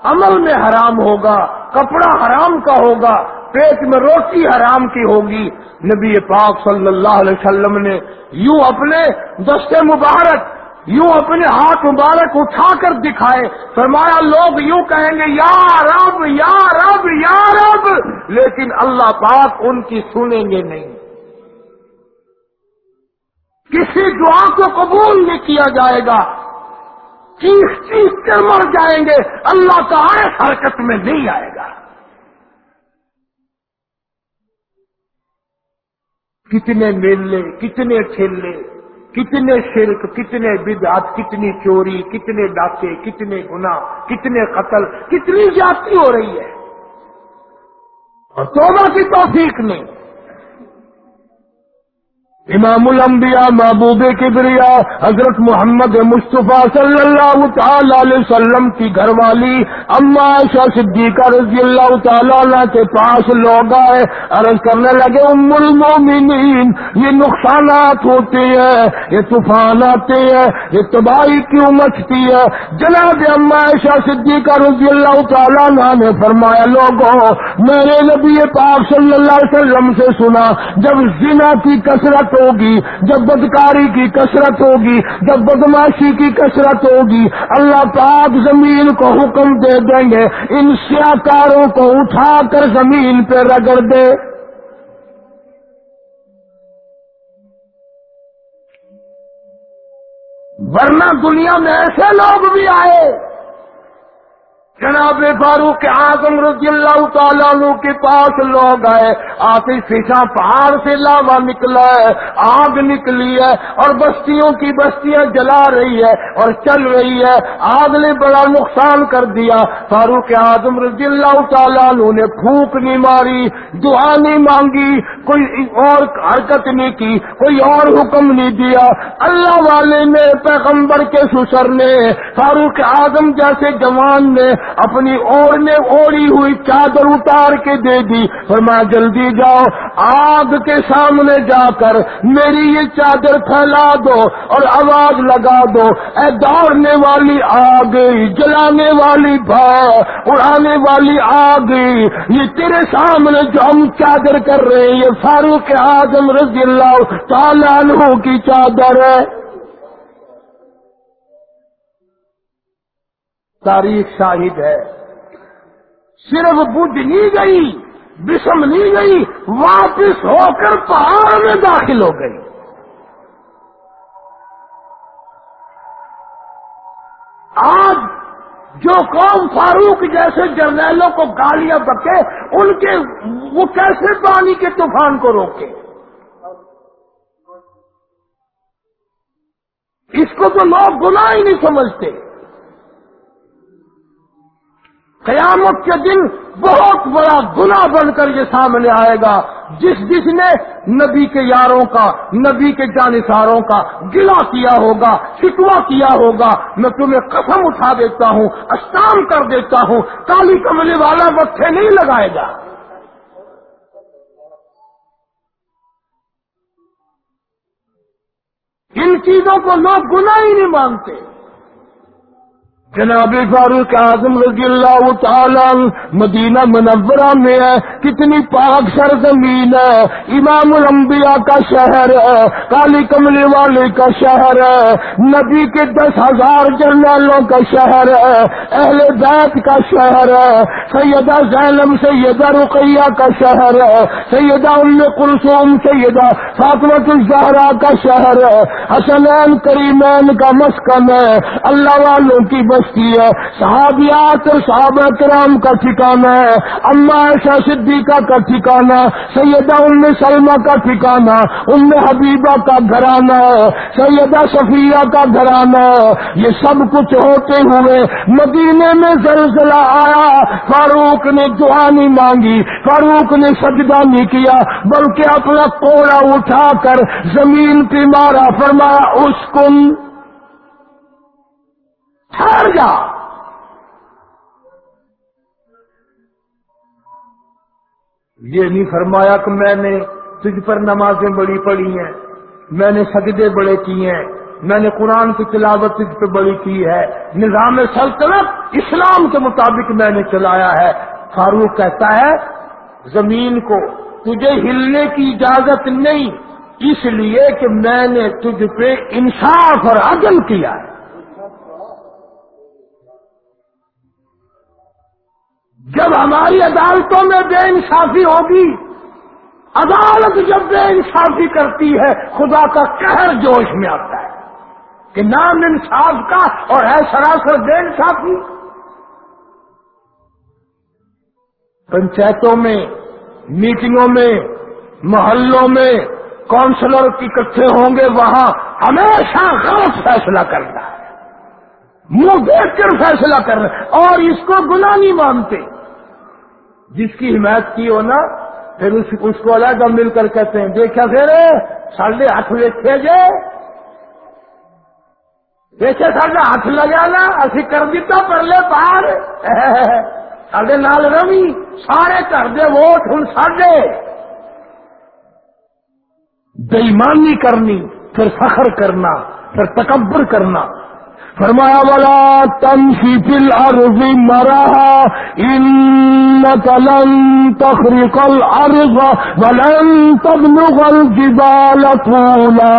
عمل میں حرام ہوگا، کپڑا حرام کا ہوگا، پیٹ میں روٹی حرام کی ہوگی۔ نبی پاک صلی اللہ علیہ وسلم نے یوں اپنے دست مبارک، یوں اپنے ہاتھ مبارک اٹھا کر دکھائے۔ فرمایا، لوگ یوں کہیں گے، یا رب یا رب یا رب، لیکن اللہ پاک ان کی سنیں گے نہیں۔ کسی دعا کو قبول نہیں کیا جائے گا۔ چیخ چیخ کر مر جائیں گے۔ اللہ کا حرکت میں نہیں آئے گا۔ کتنے میلے، کتنے ٹھیلے کتنے شرک، کتنے بدعت، کتنی چوری، کتنے ڈاکے، کتنے گنا کتنے قتل، کتنی جاتی ہو رہی ہے۔ اور توبہ کی توفیق نہیں۔ امام الانبیاء محبوب کبریا، حضرت محمد مصطفیٰ صلی اللہ تعالی علیہ وسلم کی گھر والی، اما شاہ صدیقہ رضی اللہ تعالیٰ عنہ کے پاس لوگ آئے، عرض کرنے لگے ام المومنین یہ نقصانات ہوتے ہیں، یہ طوفان آتے ہیں، یہ تباہی کیوں مچتی ہے؟ جناب اما شاہ صدیقہ رضی اللہ تعالیٰ عنہ نے فرمایا، لوگوں، میرے نبی پاک صلی اللہ علیہ وسلم سے سنا، جب زنا کی کثرت ہوگی، جب بدکاری کی کثرت ہوگی، جب بدماشی کی کثرت ہوگی، اللہ پاک زمین کو حکم دے دیں گے، ان سیاکاروں کو اٹھا کر زمین پہ رگڑ دے۔ ورنہ دنیا میں ایسے لوگ بھی آئے۔ جناب فاروق اعظم رضی اللہ تعالیٰ کے پاس لوگ آئے، آتے پیچھا پہاڑ سے لاوا نکلا ہے، آگ نکلی ہے اور بستیوں کی بستیاں جلا رہی ہے اور چل رہی ہے۔ آگ نے بڑا نقصان کر دیا۔ فاروق اعظم رضی اللہ تعالیٰ نے پھونک نہیں ماری، دعا نہیں مانگی، کوئی اور حرکت نہیں کی، کوئی اور حکم نہیں دیا۔ اللہ والے نے، پیغمبر کے سسر نے، فاروق اعظم جیسے جوان نے اپنی اور نے اوڑی ہوئی چادر اتار کے دے دی۔ فرمایا جلدی جاؤ، آگ کے سامنے جا کر میری یہ چادر پھیلا دو اور آواز لگا دو۔ اے دوڑنے والی آگ، جلانے والی بھا، اڑانے والی آگ، یہ تیرے سامنے جو ہم چادر کر رہے ہیں، یہ فاروق اعظم رضی اللہ تعالیٰ عنہ کی چادر ہے۔ تاریخ شاہد ہے۔ صرف بجھ نہیں گئی، بسم نہیں گئی، واپس ہو کر پہاڑ میں داخل ہو گئی۔ آج جو قوم فاروق جیسے جرنیلوں کو گالیاں بکے، ان کے وہ کیسے پانی کے طوفان کو روکے؟ اس کو تو لوگ گناہ ہی نہیں سمجھتے۔ قیامت کے دن بہت بڑا گنا بن کر یہ سامنے آئے گا۔ جس جس نے نبی کے یاروں کا، نبی کے جانساروں کا گلا کیا ہوگا شکوا کیا ہوگا، میں تمہیں قسم اٹھا دیتا ہوں استام کر دیتا ہوں کالی کملے والا متھے نہیں لگائے گا۔ ان چیزوں کو لوگ گناہ ہی نہیں مانتے۔ جناب فاروق اعظم رضی اللہ تعالیٰ مدینہ منورہ میں ہے۔ کتنی پاک سرزمین ہے۔ امام الانبیاء کا شہر ہے۔ کالی کملی والے کا شہر ہے۔ نبی کے دس ہزار جرنیلوں کا شہر ہے۔ اہل بیت کا شہر ہے۔ سیدہ زینب، سیدہ رقیہ کا شہر ہے۔ سیدہ ام کلثوم، سیدہ فاطمت الزہرا کا شہر ہے۔ حسنین کریمین کا مسکن ہے۔ اللہ والوں کی بس بستی ہے۔ صحابیات اور صحابہ کرام کا ٹھکانا ہے۔ اما ایشا صدیقہ کا ٹھکانا سیدہ ام سلمہ کا ٹھکانا ام حبیبہ کا گھرانا ہے۔ سیدہ صفیہ کا گھرانا ہے۔ یہ سب کچھ ہوتے ہوئے مدینے میں زلزلہ آیا۔ فاروق نے دعا نہیں مانگی۔ فاروق نے سجدہ نہیں کیا، بلکہ اپنا کوڑا اٹھا کر زمین پہ مارا۔ فرمایا اس کن ٹھہر جا۔ یہ نہیں فرمایا کہ میں نے تجھ پر نمازیں بڑی پڑی ہیں، میں نے سجدے بڑے کیے ہیں، میں نے قرآن کی تلاوت تجھ پہ بڑی کی ہے۔ نظام سلطنت اسلام کے مطابق میں نے چلایا ہے۔ فاروق کہتا ہے، زمین کو تجھے ہلنے کی اجازت نہیں، اس لیے کہ میں نے تجھ پہ انصاف اور عدل کیا ہے۔ جب ہماری عدالتوں میں بے انصافی ہوگی، عدالت جب بے انصافی کرتی ہے، خدا کا قہر جوش میں آتا ہے کہ نام انصاف کا اور ہے سراسر بے انصافی۔ پنچایتوں میں، میٹنگوں میں، محلوں میں کونسلر اکٹھے ہوں گے، وہاں ہمیشہ غلط فیصلہ کرتا ہے۔ منہ دیکھ کر فیصلہ کر رہے اور اس کو گناہ نہیں مانتے۔ جس کی حمایت کی ہو نا پھر اس, اس کو علیحدہ مل کر کہتے ہیں دیکھا پھر ساڑھے ہاتھ ویچے جے دیکھے ساڑھے ہاتھ لگا نا اسی کر دیتا پر لے پار ساڈے نال روی سارے کر دے ووٹ ہوں ساڈے بےمانی کرنی پھر فخر کرنا پھر تکبر کرنا۔ فرمایا والا تمشی فل الارض مرا ان لن تخرق الارض ولن تبلغ الجبال طولا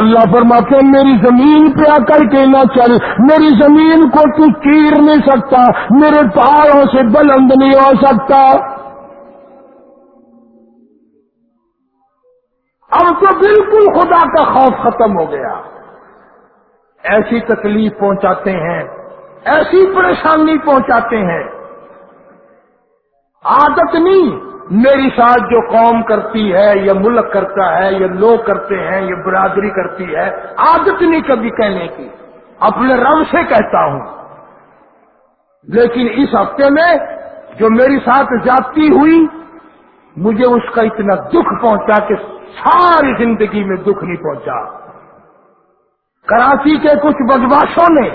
اللہ فرماتے میری زمین پہ آ کر کے نہ چل، میری زمین کو تو چیر نہیں سکتا، میرے پہاڑوں سے بلند نہیں ہو سکتا اب تو بالکل خدا کا خوف ختم ہو گیا ایسی تکلیف پہنچاتے ہیں، ایسی پریشانی پہنچاتے ہیں۔ عادت نہیں میری ساتھ جو قوم کرتی ہے، یا ملک کرتا ہے، یا لوگ کرتے ہیں، یا برادری کرتی ہے، عادت نہیں کبھی کہنے کی۔ اپنے رب سے کہتا ہوں۔ لیکن اس ہفتے میں جو میری ساتھ جاتی ہوئی، مجھے اس کا اتنا دکھ پہنچا کہ ساری زندگی میں دکھ نہیں پہنچا۔ کراچی کے کچھ بدماشوں نے،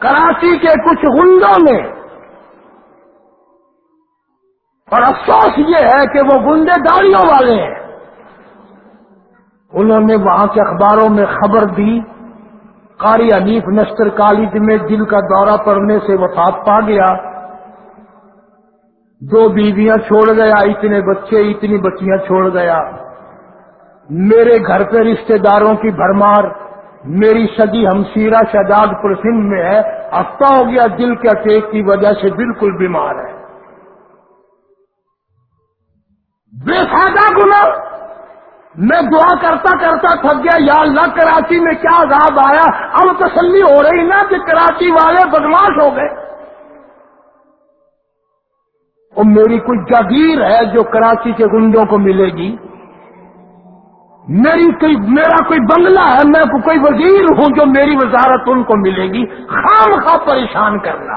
کراچی کے کچھ گنڈوں نے۔ اور افسوس یہ ہے کہ وہ گنڈے داڑیوں والے ہیں۔ انہوں نے وہاں کے اخباروں میں خبر دی، قاری انیف نشتر کالج میں دل کا دورہ پڑنے سے وفات پا گیا۔ دو بیویاں چھوڑ گیا، اتنے بچے، اتنی بچیاں چھوڑ گیا۔ میرے گھر پہ رشتہ داروں کی بھرمار، میری سگی ہمسیرہ شہداد پور سندھ میں ہے، ہفتہ ہو گیا دل کے اٹیک کی وجہ سے بالکل بیمار ہے۔ بے فائدہ گنا میں دعا کرتا کرتا تھک گیا، یا اللہ، کراچی میں کیا عذاب آیا؟ اب تسلی ہو رہی نا کہ کراچی والے بدماش ہو گئے۔ اور میری کوئی جاگیر ہے جو کراچی کے گنڈوں کو ملے گی؟ میری کوئی میرا کوئی بنگلہ ہے، میں کوئی وزیر ہوں جو میری وزارت ان کو ملے گی۔ خام خواہ پریشان کرنا۔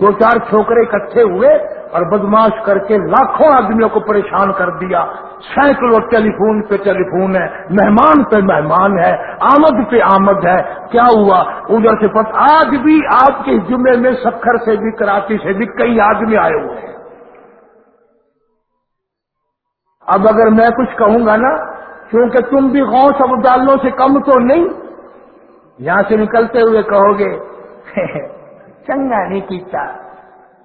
دو چار چھوکرے اکٹھے ہوئے اور بدماش کر کے لاکھوں آدمیوں کو پریشان کر دیا۔ سینکڑوں ٹیلی فون پہ ٹیلی فون ہے، مہمان پہ مہمان ہے، آمد پہ آمد ہے۔ کیا ہوا؟ ادھر سے پت آج بھی آپ کے جمعے میں سکھر سے بھی، کراچی سے بھی کئی آدمی آئے ہوئے ہیں۔ اب اگر میں کچھ کہوں گا نا کیونکہ تم بھی غوث ابدالوں سے کم تو نہیں۔ یہاں سے نکلتے ہوئے کہو گے، چنگا نہیں پیتا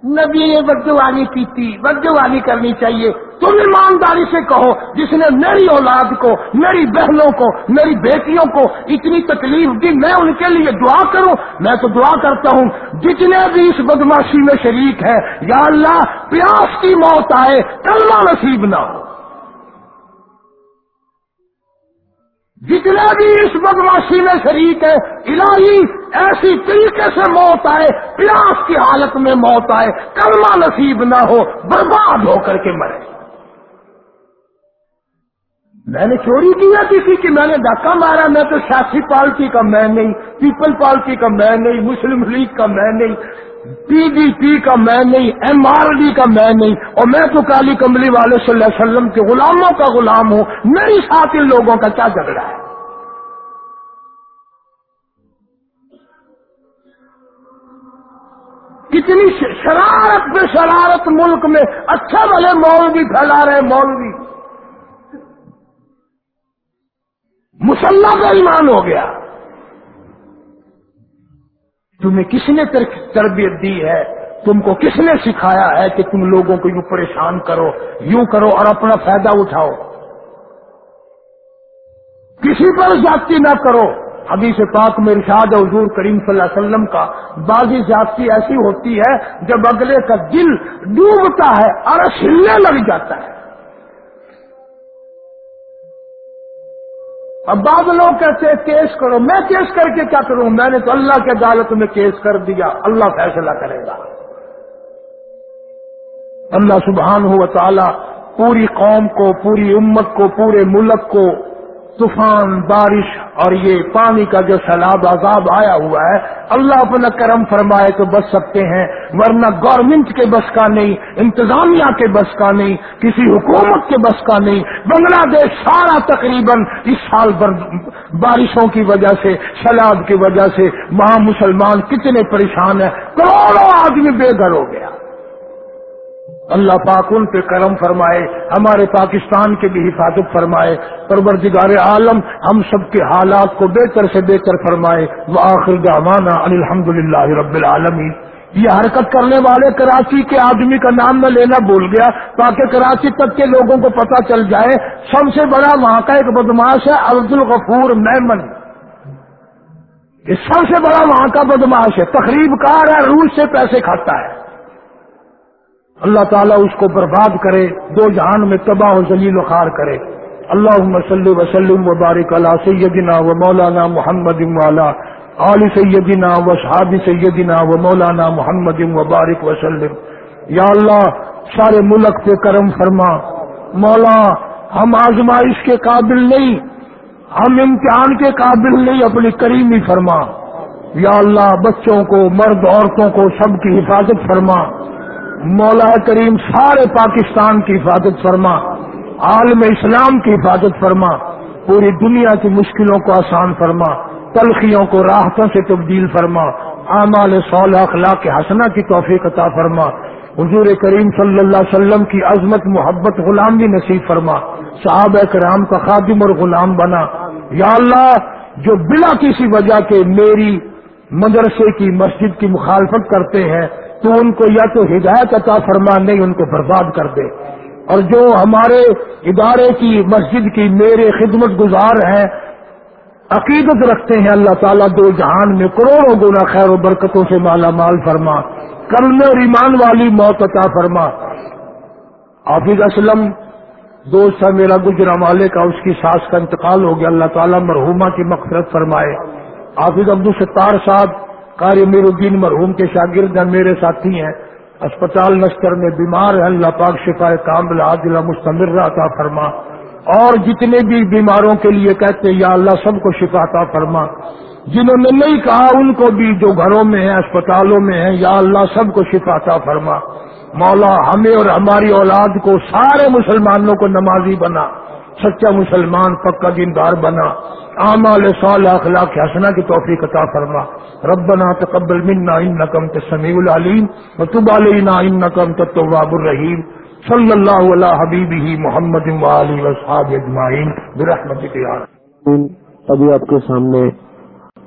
نبی نے بدوانی پیتی بدوانی کرنی چاہیے۔ تم ایمانداری سے کہو، جس نے میری اولاد کو، میری بہنوں کو، میری بیٹیوں کو اتنی تکلیف دی، میں ان کے لیے دعا کروں۔ میں تو دعا کرتا ہوں، جتنے بھی اس بدماشی میں شریک ہے یا اللہ، پیاس کی موت آئے، کلمہ نصیب نہ ہو۔ جتنے بھی اس بدماشی میں شریک ہے، الہی ایسی طریقے سے موت آئے، پیاس کی حالت میں موت آئے، کلمہ نصیب نہ ہو، برباد ہو کر کے مرے۔ میں نے چوری کیا کسی کی، میں نے دھکا مارا، میں تو سیاسی پارٹی کا میں نہیں، پیپل پارٹی کا میں نہیں، مسلم لیگ کا میں نہیں پی ڈی پی کا میں نہیں، ایم آر ڈی کا میں نہیں، اور میں تو کالی کملی والے صلی اللہ علیہ وسلم کے غلاموں کا غلام ہوں۔ میری ساتھ ان لوگوں کا کیا جھگڑا ہے؟ کتنی شرارت پہ شرارت ملک میں۔ اچھا بھلے مولوی پھیلا رہے مولوی۔ مسلح کا ایمان ہو گیا۔ تمہیں کس نے تربیت دی ہے؟ تم کو کس نے سکھایا ہے کہ تم لوگوں کو یوں پریشان کرو، یوں کرو اور اپنا فائدہ اٹھاؤ؟ کسی پر جاتی نہ کرو۔ ابھی سے پاک میں ارشاد حضور کریم صلی اللہ علیہ وسلم کا بازی جاتی ایسی ہوتی ہے جب اگلے کا دل ڈوبتا ہے اور ہلنے لگ جاتا ہے۔ اب بعض لوگ کہتے ہیں، کیس کرو۔ میں کیس کر کے کیا کروں؟ میں نے تو اللہ کے عدالت میں کیس کر دیا۔ اللہ فیصلہ کرے گا۔ اللہ سبحان ہو تعالی پوری قوم کو، پوری امت کو، پورے ملک کو طوفان، بارش اور یہ پانی کا جو سیلاب، عذاب آیا ہوا ہے، اللہ اپنا کرم فرمائے تو بچ سکتے ہیں، ورنہ گورنمنٹ کے بس کا نہیں، انتظامیہ کے بس کا نہیں، کسی حکومت کے بس کا نہیں۔ بنگلہ دیش سارا تقریباً اس سال بارشوں کی وجہ سے، سیلاب کی وجہ سے وہاں مسلمان کتنے پریشان ہیں، کروڑوں آدمی بے گھر ہو گیا۔ اللہ پاک ان پہ کرم فرمائے، ہمارے پاکستان کے بھی حفاظت فرمائے۔ پروردگار عالم، ہم سب کے حالات کو بہتر سے بہتر فرمائے۔ وہ آخر دعوانا الحمد للہ رب العالمین۔ یہ حرکت کرنے والے کراچی کے آدمی کا نام میں لینا بھول گیا، تاکہ کراچی تک کے لوگوں کو پتہ چل جائے، سب سے بڑا وہاں کا ایک بدماش ہے عبد الغفور میمن۔ یہ سب سے بڑا وہاں کا بدماش ہے، تقریب کار ہے، روس سے پیسے کھاتا ہے۔ اللہ تعالیٰ اس کو برباد کرے، دو جہان میں تباہ و ذلیل و خار کرے۔ اللہ صلی وسلم و بارک اللہ سیدنا و مولانا محمد والا علی سیدنا و صحابی سیدنا و مولانا محمد وبارک وسلم یا اللہ، سارے ملک پہ کرم فرما۔ مولا، ہم آزمائش کے قابل نہیں، ہم امتحان کے قابل نہیں، اپنی کریمی فرما۔ یا اللہ، بچوں کو، مرد عورتوں کو سب کی حفاظت فرما۔ مولا کریم سارے پاکستان کی حفاظت فرما، عالم اسلام کی حفاظت فرما، پوری دنیا کی مشکلوں کو آسان فرما، تلخیوں کو راحتوں سے تبدیل فرما، اعمال صالح اخلاق حسنہ کی توفیق عطا فرما۔ حضور کریم صلی اللہ علیہ وسلم کی عظمت، محبت غلام بھی نصیب فرما۔ صحاب کرام کا خادم اور غلام بنا۔ یا اللہ، جو بلا کسی وجہ کے میری مدرسے کی مسجد کی مخالفت کرتے ہیں تو ان کو یا تو ہدایت عطا فرما نہیں ان کو برباد کر دے۔ اور جو ہمارے ادارے کی، مسجد کی میرے خدمت گزار ہیں، عقیدت رکھتے ہیں، اللہ تعالیٰ دو جہان میں کروڑوں گنا خیر و برکتوں سے مالا مال فرما۔ کلم اور ایمان والی موت عطا فرما۔ حافظ اسلم، دوست ہے میرا گجرا والے کا اس کی ساس کا انتقال ہو گیا۔ اللہ تعالیٰ مرحوما کی مغفرت فرمائے۔ حافظ عبد الستار صاحب قاری میر الدین مرحوم کے شاگرد ہیں، میرے ساتھی ہیں۔ اسپتال نشکر میں بیمار ہے اللہ پاک شفا کامل، عادلہ، مستمر عطا فرما۔ اور جتنے بھی بیماروں کے لیے کہتے یا اللہ سب کو شفاتا فرما۔ جنہوں نے نہیں کہا، ان کو بھی جو گھروں میں ہیں، اسپتالوں میں ہیں، یا اللہ سب کو شفاتا فرما۔ مولا ہمیں اور ہماری اولاد کو، سارے مسلمانوں کو نمازی بنا۔ سچا مسلمان، پکا دیندار بنا۔ اعمال صالح اخلاق حسنا کی توفیق عطا فرما۔ ربنا تقبل منا انکم تسمیع العلیم وتب علینا انکم تتواب الرحیم۔ صلی اللہ علیہ حبیب ہی محمد و وصحاب اجمعین۔ برحمتک یا ابھی آپ کے سامنے